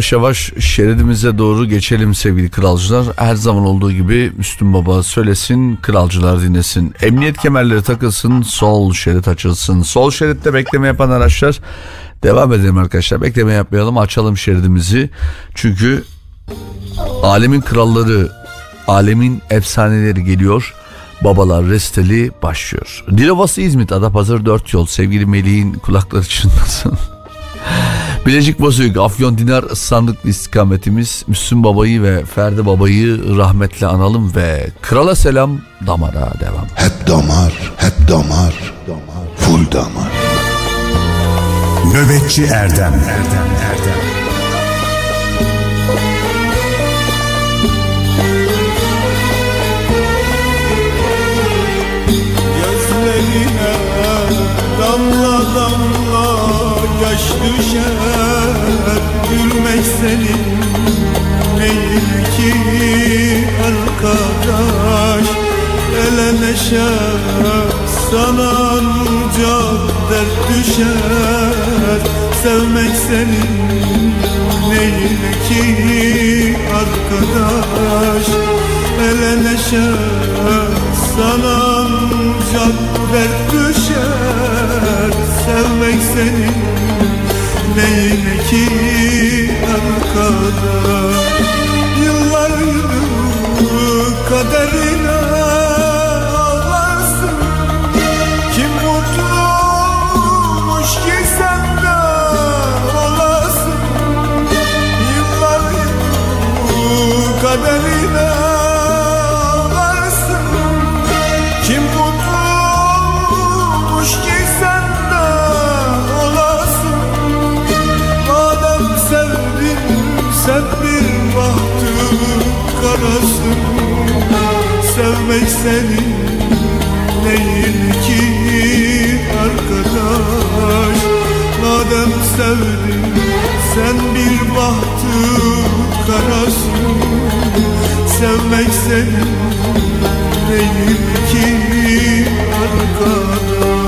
Yavaş yavaş şeridimize doğru geçelim sevgili kralcılar. Her zaman olduğu gibi Müslüm Baba söylesin, kralcılar dinlesin. Emniyet kemerleri takılsın, sol şerit açılsın. Sol şeritte bekleme yapan araçlar devam edelim arkadaşlar. Bekleme yapmayalım, açalım şeridimizi. Çünkü alemin kralları, alemin efsaneleri geliyor. Babalar Resteli başlıyor. Dilovası İzmit, Adapazarı 4 yol. Sevgili Melih'in kulakları çınlasın. Bilecik Bozüyük, Afyon Dinar sandıklı istikametimiz Müslüm Baba'yı ve Ferdi Baba'yı rahmetle analım ve krala selam damara devam. Hep damar, hep damar, full damar. Nöbetçi Erdem, Erdem, Erdem. Yaş düşer Gülmek senin değil ki arkadaş. Ele neşe sana ancak dert düşer. Sevmek senin değil ki arkadaş. Ele neşe sana ancak dert düşer Sevmek senin değil ki arkadaş Yıllar yılı kaderine ağlarsın. Kim mutlu olmuş ki senden olasın Yıllar yılı kaderine karasın Sevmek senin değil ki arkadaş? Madem sevdin sen bir bahtı karasın Sevmek senin değil ki arkadaş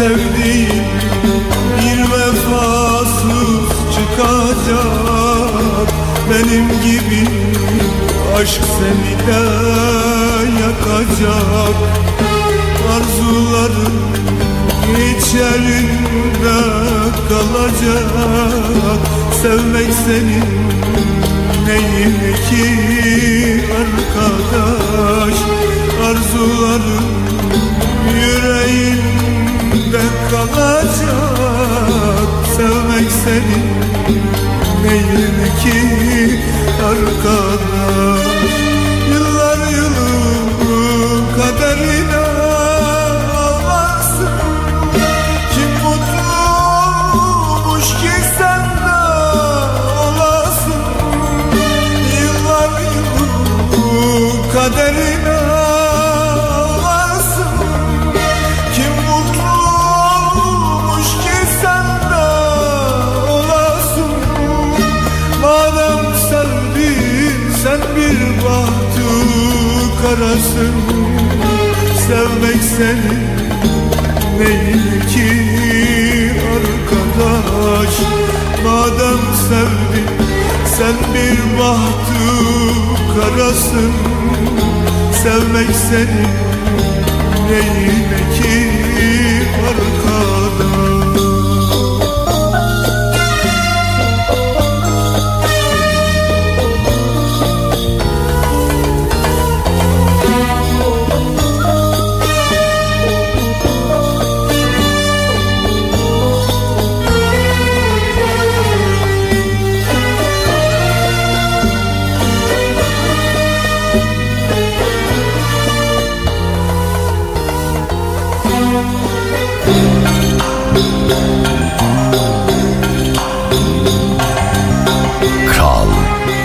sevdiğim bir vefasız çıkacak. Benim gibi aşk seni de yakacak. Arzuların içerinde kalacak. Sevmek senin neyin ki arkadaş? Arzuların içimde kalacak Sevmek seni neyim ki arkadaş. Yıllar yılı kaderine ağlarsın Kim mutlu olmuş ki sen olasın Yıllar yılı kaderine yarası Sevmek seni değil ki arkadaş. Madem sevdin sen bir bahtı karasın Sevmek seni değil ki arkadaş.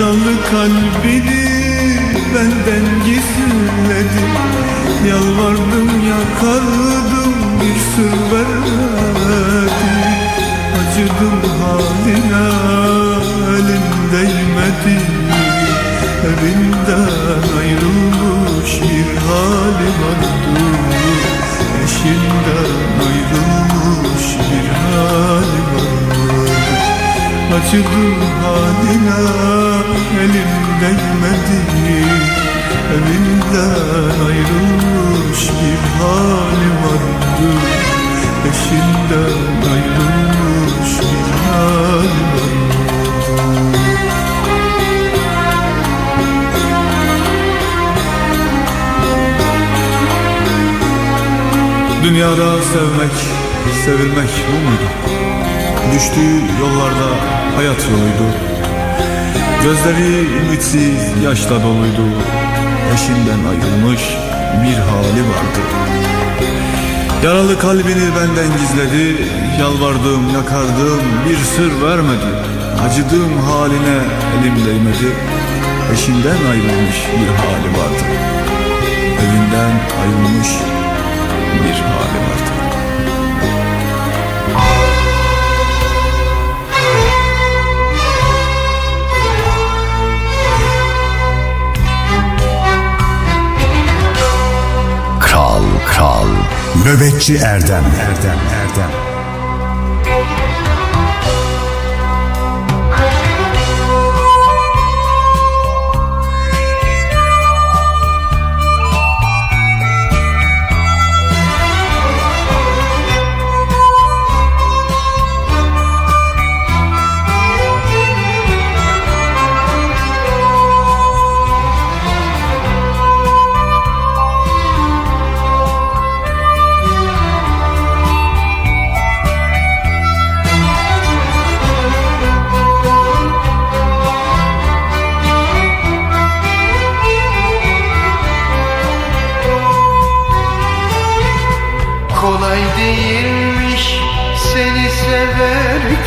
Yaralı kalbini benden gizledi. Yalvardım yakardım bir sır vermedi. Acıdım haline elim değmedi. Evinden ayrılmış bir hali vardı Eşinden ayrılmış bir hali vardı Acıdım haline elim değmedi Evinden ayrılmış bir hali vardı. Eşinden ayrılmış bir hali vardı. Dünyada sevmek, sevilmek bu muydu? Düştüğü yollarda hayat yoluydu Gözleri ümitsiz yaşla doluydu. Eşinden ayrılmış bir hali vardı. Yaralı kalbini benden gizledi. Yalvardım yakardım bir sır vermedi. Acıdığım haline elim değmedi. Eşinden ayrılmış bir hali vardı. Evinden ayrılmış bir hali vardı Kral Kral. Nöbetçi Erdem. Erdem Erdem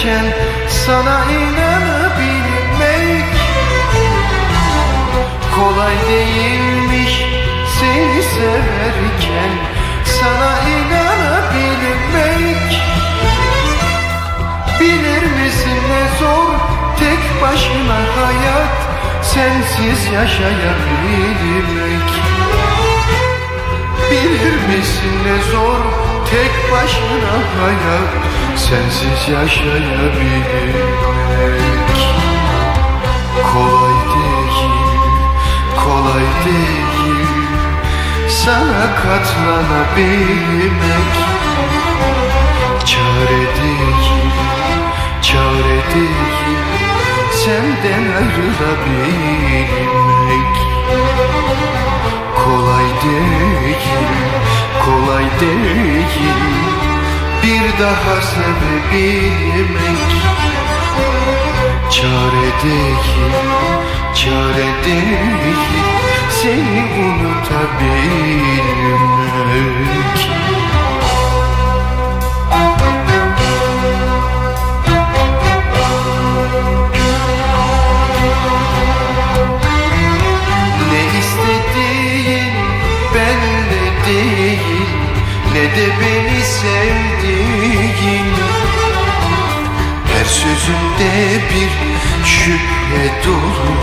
severken sana inanabilmek Kolay değilmiş seni severken. Sana inanabilmek Bilir misin ne zor tek başına hayat sensiz yaşayabilmek Bilir misin ne zor tek başına hayat sensiz yaşayabilmek Kolay değil, kolay değil. Sana katlanabilmek. Çare değil, çare değil. Senden ayrılabilmek. Kolay değil, kolay değil Bir daha sevebilmek Çare değil, çare değil. Seni unutabilmek. Ne Her sözünde bir şüphe dolu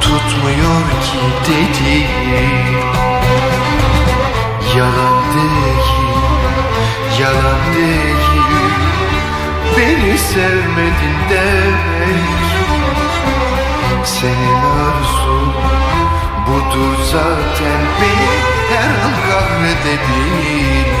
Tutmuyor ki dediğin Yalan değil, yalan değil. Beni sevmedin demek. Senin arzun budur zaten. Beni her an kahredebilmek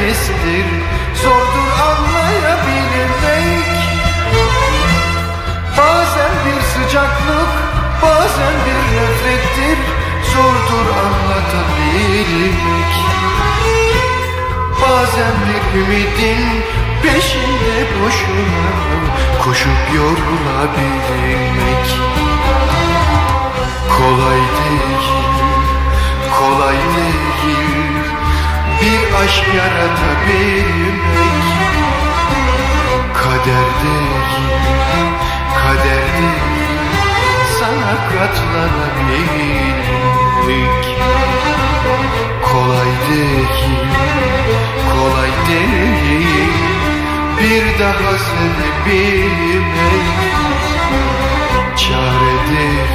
nefistir Zordur anlayabilmek Bazen bir sıcaklık Bazen bir nefrettir. Zordur anlatabilmek Bazen bir ümidin Peşinde boşuna Koşup yorulabilmek Kolay değil Kolay değil aşk yaratabilmek Kaderdir, kaderdir. Sana katlanabilmek Kolay değil, kolay değil. Bir daha seni sevebilmek Çaredir,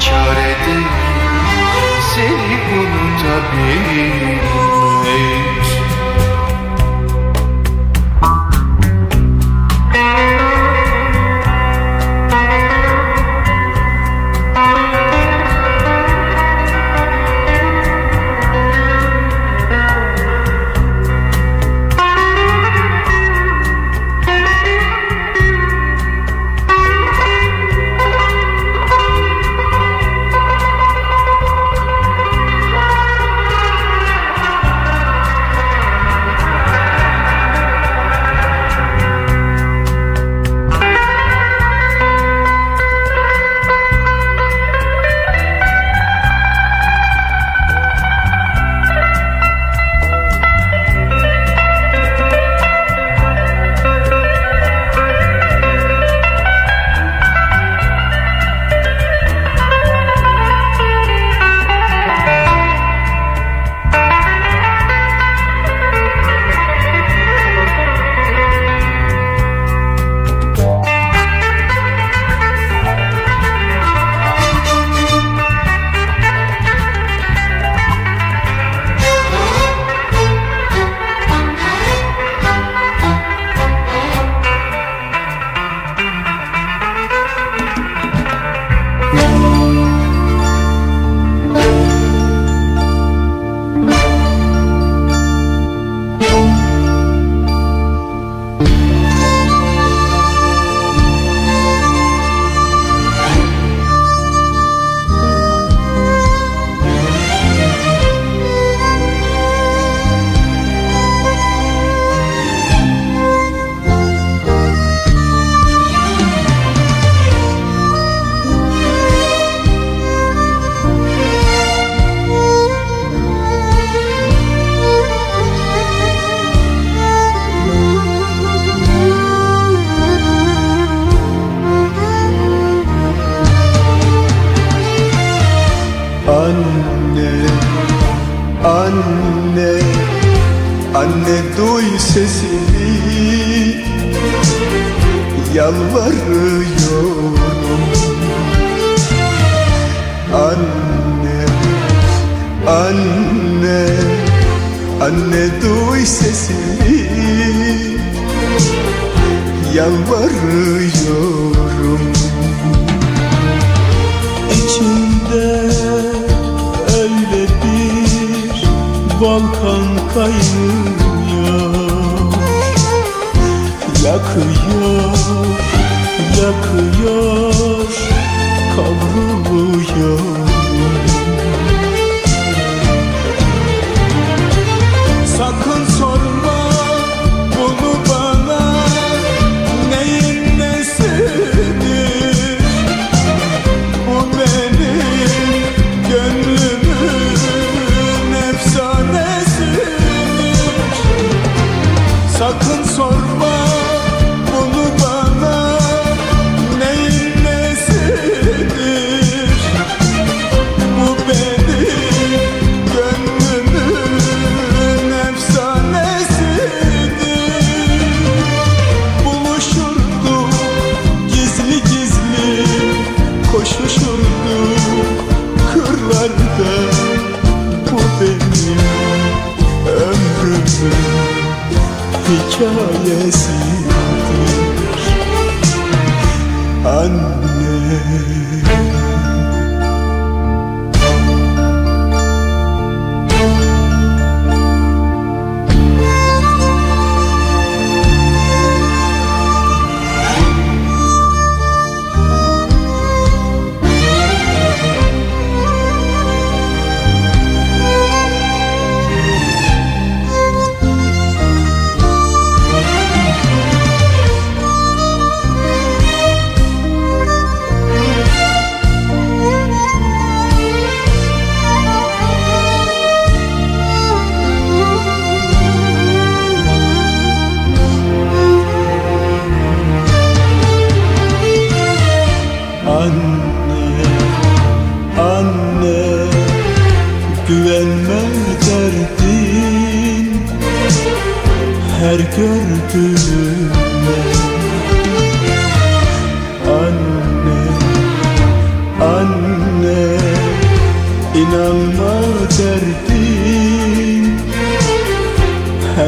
çaredir seni unutabilmek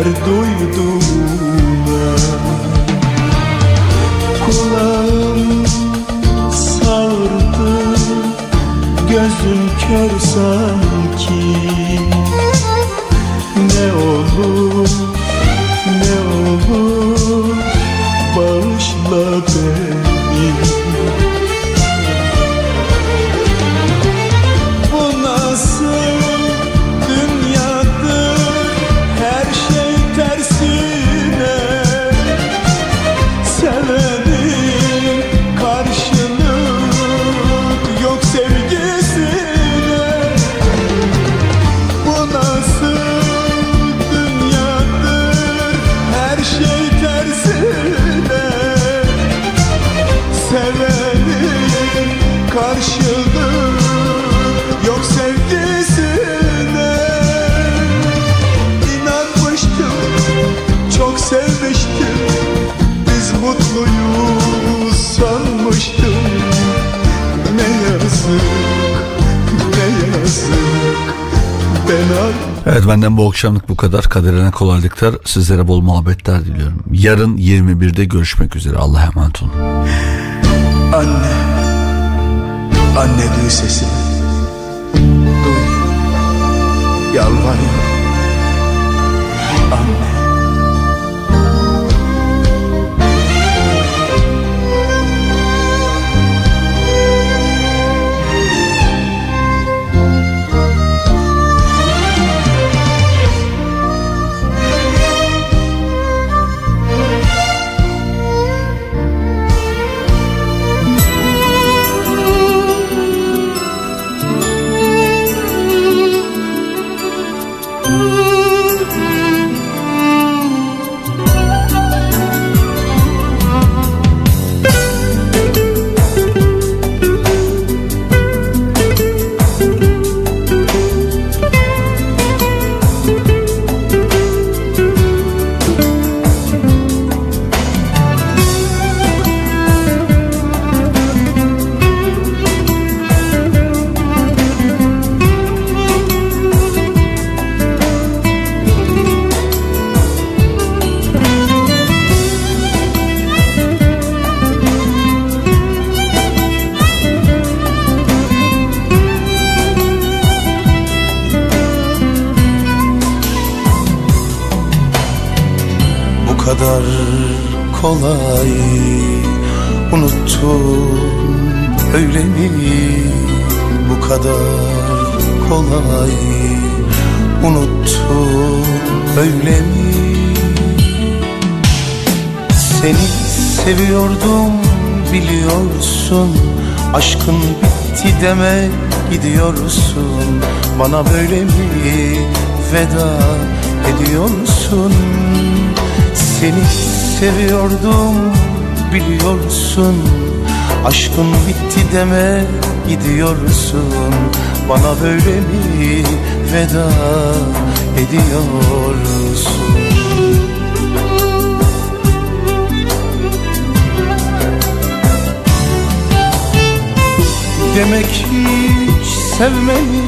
Her duyduğuna Kulağım sardı Gözüm kör sanki. Ne olur Evet benden bu akşamlık bu kadar. Kaderine kolaylıklar. Sizlere bol muhabbetler diliyorum. Yarın 21'de görüşmek üzere. Allah'a emanet olun. Anne Anne duy sesimi Duy Yalvarıyorum Anne Bana böyle mi veda ediyorsun? Seni seviyordum biliyorsun. Aşkın bitti deme gidiyorsun. Bana böyle mi veda ediyorsun? Demek hiç sevmemiş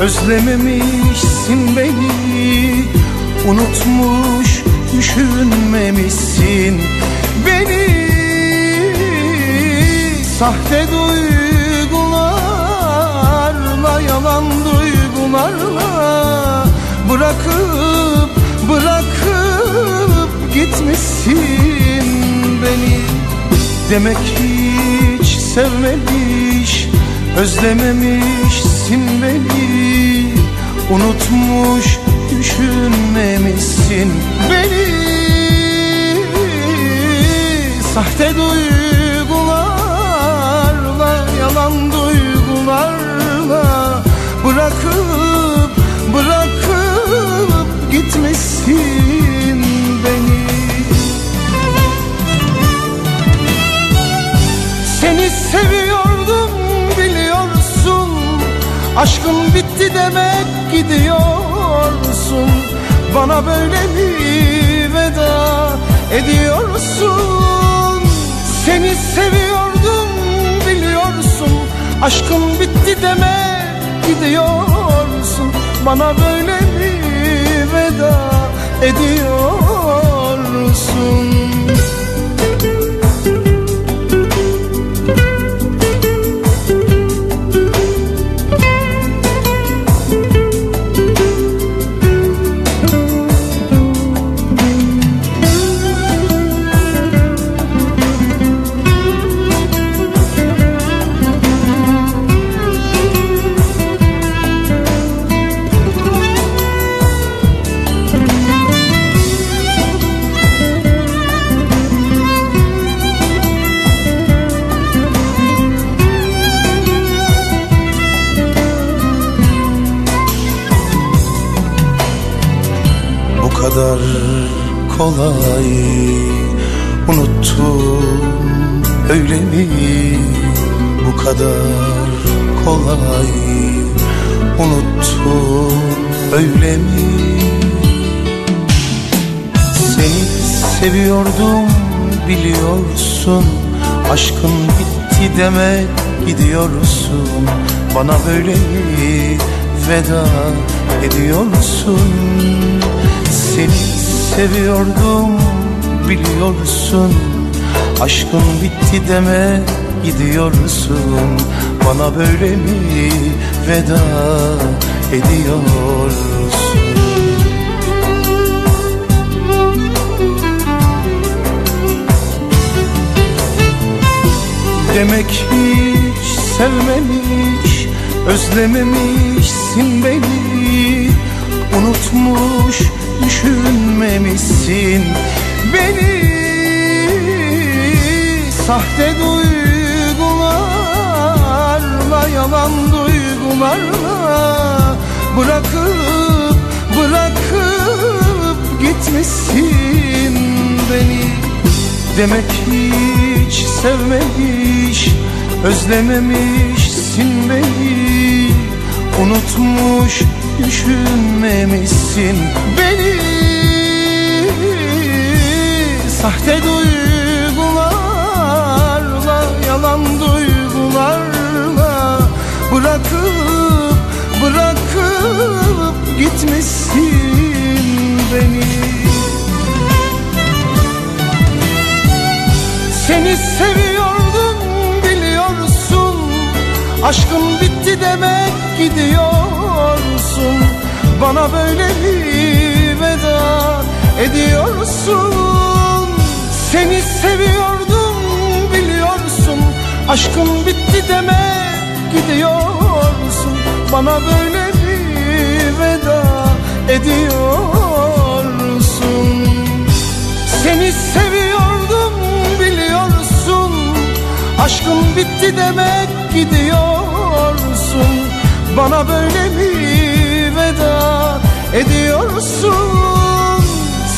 Özlememişsin beni Unutmuş düşünmemişsin Beni. Sahte duygularla Yalan duygularla Bırakıp bırakıp gitmişsin beni. Demek hiç sevmemiş Özlememişsin beni Unutmuş düşünmemişsin beni. Sahte duygularla Yalan duygularla Bırakıp bırakıp gitmişsin beni. Seni seviyordum Aşkın bitti demek gidiyorsun. Bana böyle mi veda ediyorsun? Seni seviyordum biliyorsun. Aşkın bitti demek gidiyorsun. Bana böyle mi veda ediyorsun kolay unuttun öyle mi? Bu kadar kolay unuttun öyle mi? Seni seviyordum biliyorsun Aşkın bitti demek gidiyorsun Bana böyle mi veda ediyorsun Seni seviyordum biliyorsun. Aşkın bitti deme gidiyorsun. Bana böyle mi veda ediyorsun? Demek hiç sevmemiş Özlememişsin beni. Unutmuş düşünmemişsin. Beni Sahte duygularla Yalan duygularla Bırakıp bırakıp gitmişsin. Beni Demek hiç sevmemiş Özlememişsin beni. Unutmuş düşünmemişsin beni Sahte duygularla Yalan duygularla Bırakıp bırakıp gitmişsin beni. Seni seviyordum biliyorsun. Aşkım bitti demek gidiyorsun. Bana böyle mi veda ediyorsun Seni seviyordum biliyorsun. Aşkım bitti demek gidiyorsun. Bana böyle mi veda ediyorsun. Seni seviyordum biliyorsun. Aşkım bitti demek gidiyorsun. Bana böyle mi veda ediyorsun.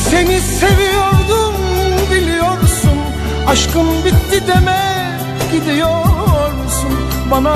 Seni biliyorsun Aşkım bitti demek gidiyorsun Bana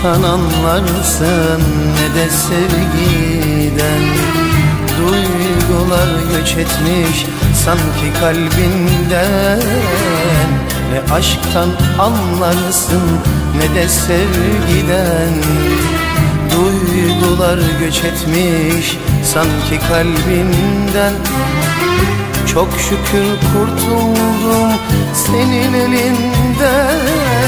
aşktan anlarsın ne de sevgiden. Duygular göç etmiş sanki kalbinden. Ne aşktan anlarsın ne de sevgiden. Duygular göç etmiş sanki kalbinden. Çok şükür kurtuldum senin elinden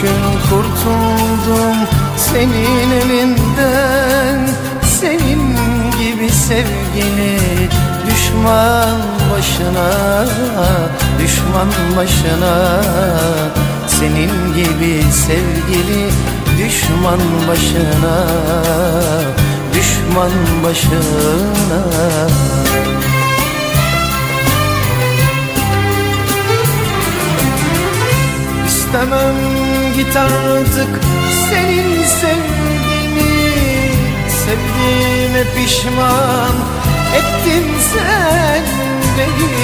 Şükür kurtuldum senin elinden. Senin gibi sevgili Düşman başına Düşman başına. Senin gibi sevgili Düşman başına Düşman başına. İstemem git artık senin sevgini Sevdiğime pişman ettin sen beni.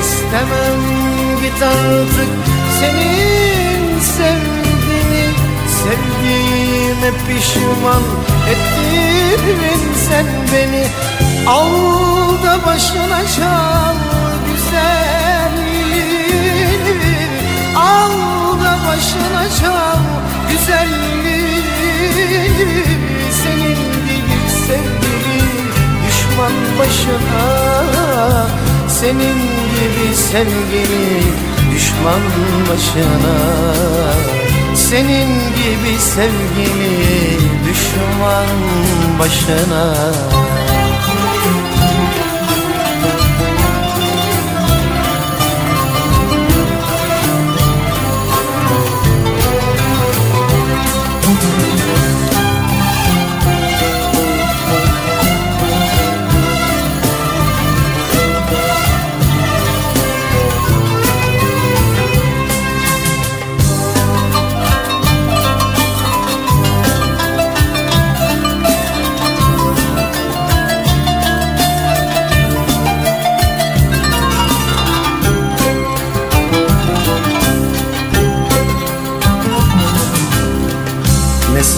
İstemem git artık senin sevgini Sevdiğime pişman ettin sen beni. Al da başına çal başına çal güzelliğini Senin gibi sevgili düşman başına. Senin gibi sevgili düşman başına. Senin gibi sevgili düşman başına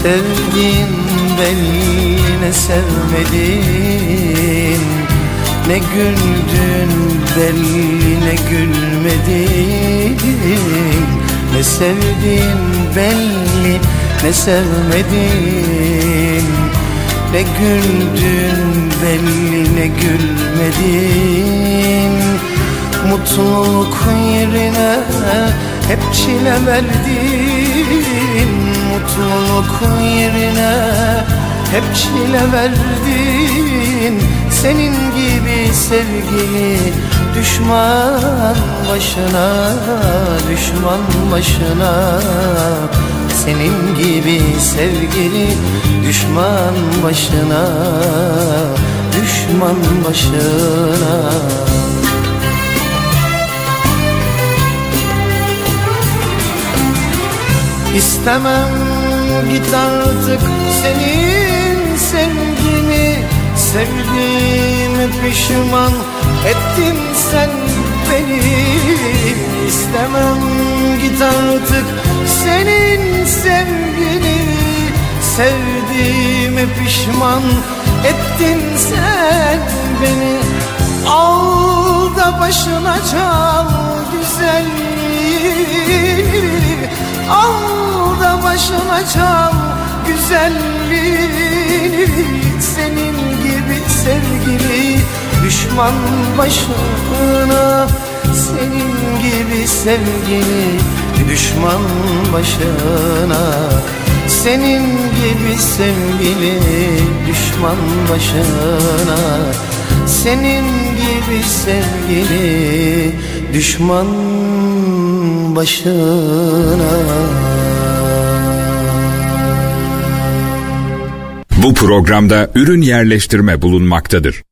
Ne sevdin belli ne sevmedin? Ne güldün belli ne gülmedin? Ne sevdin belli ne sevmedin? Ne güldün belli ne gülmedin? Mutluluk yerine hep çile verdin Mutluluk yerine hep çile verdin. Senin gibi sevgili düşman başına Düşman başına. Senin gibi sevgili düşman başına Düşman başına. İstemem git artık senin sevgini. Sevdiğimi pişman ettin sen beni. İstemem git artık senin sevgini. Sevdiğimi pişman ettin sen beni. Al da başına çal güzelliğini Al da başına çal güzelliğini Senin gibi sevgili düşman başına. Senin gibi sevgili düşman başına. Senin gibi sevgili düşman başına. Senin gibi sevgili düşman başına Bu programda ürün yerleştirme bulunmaktadır.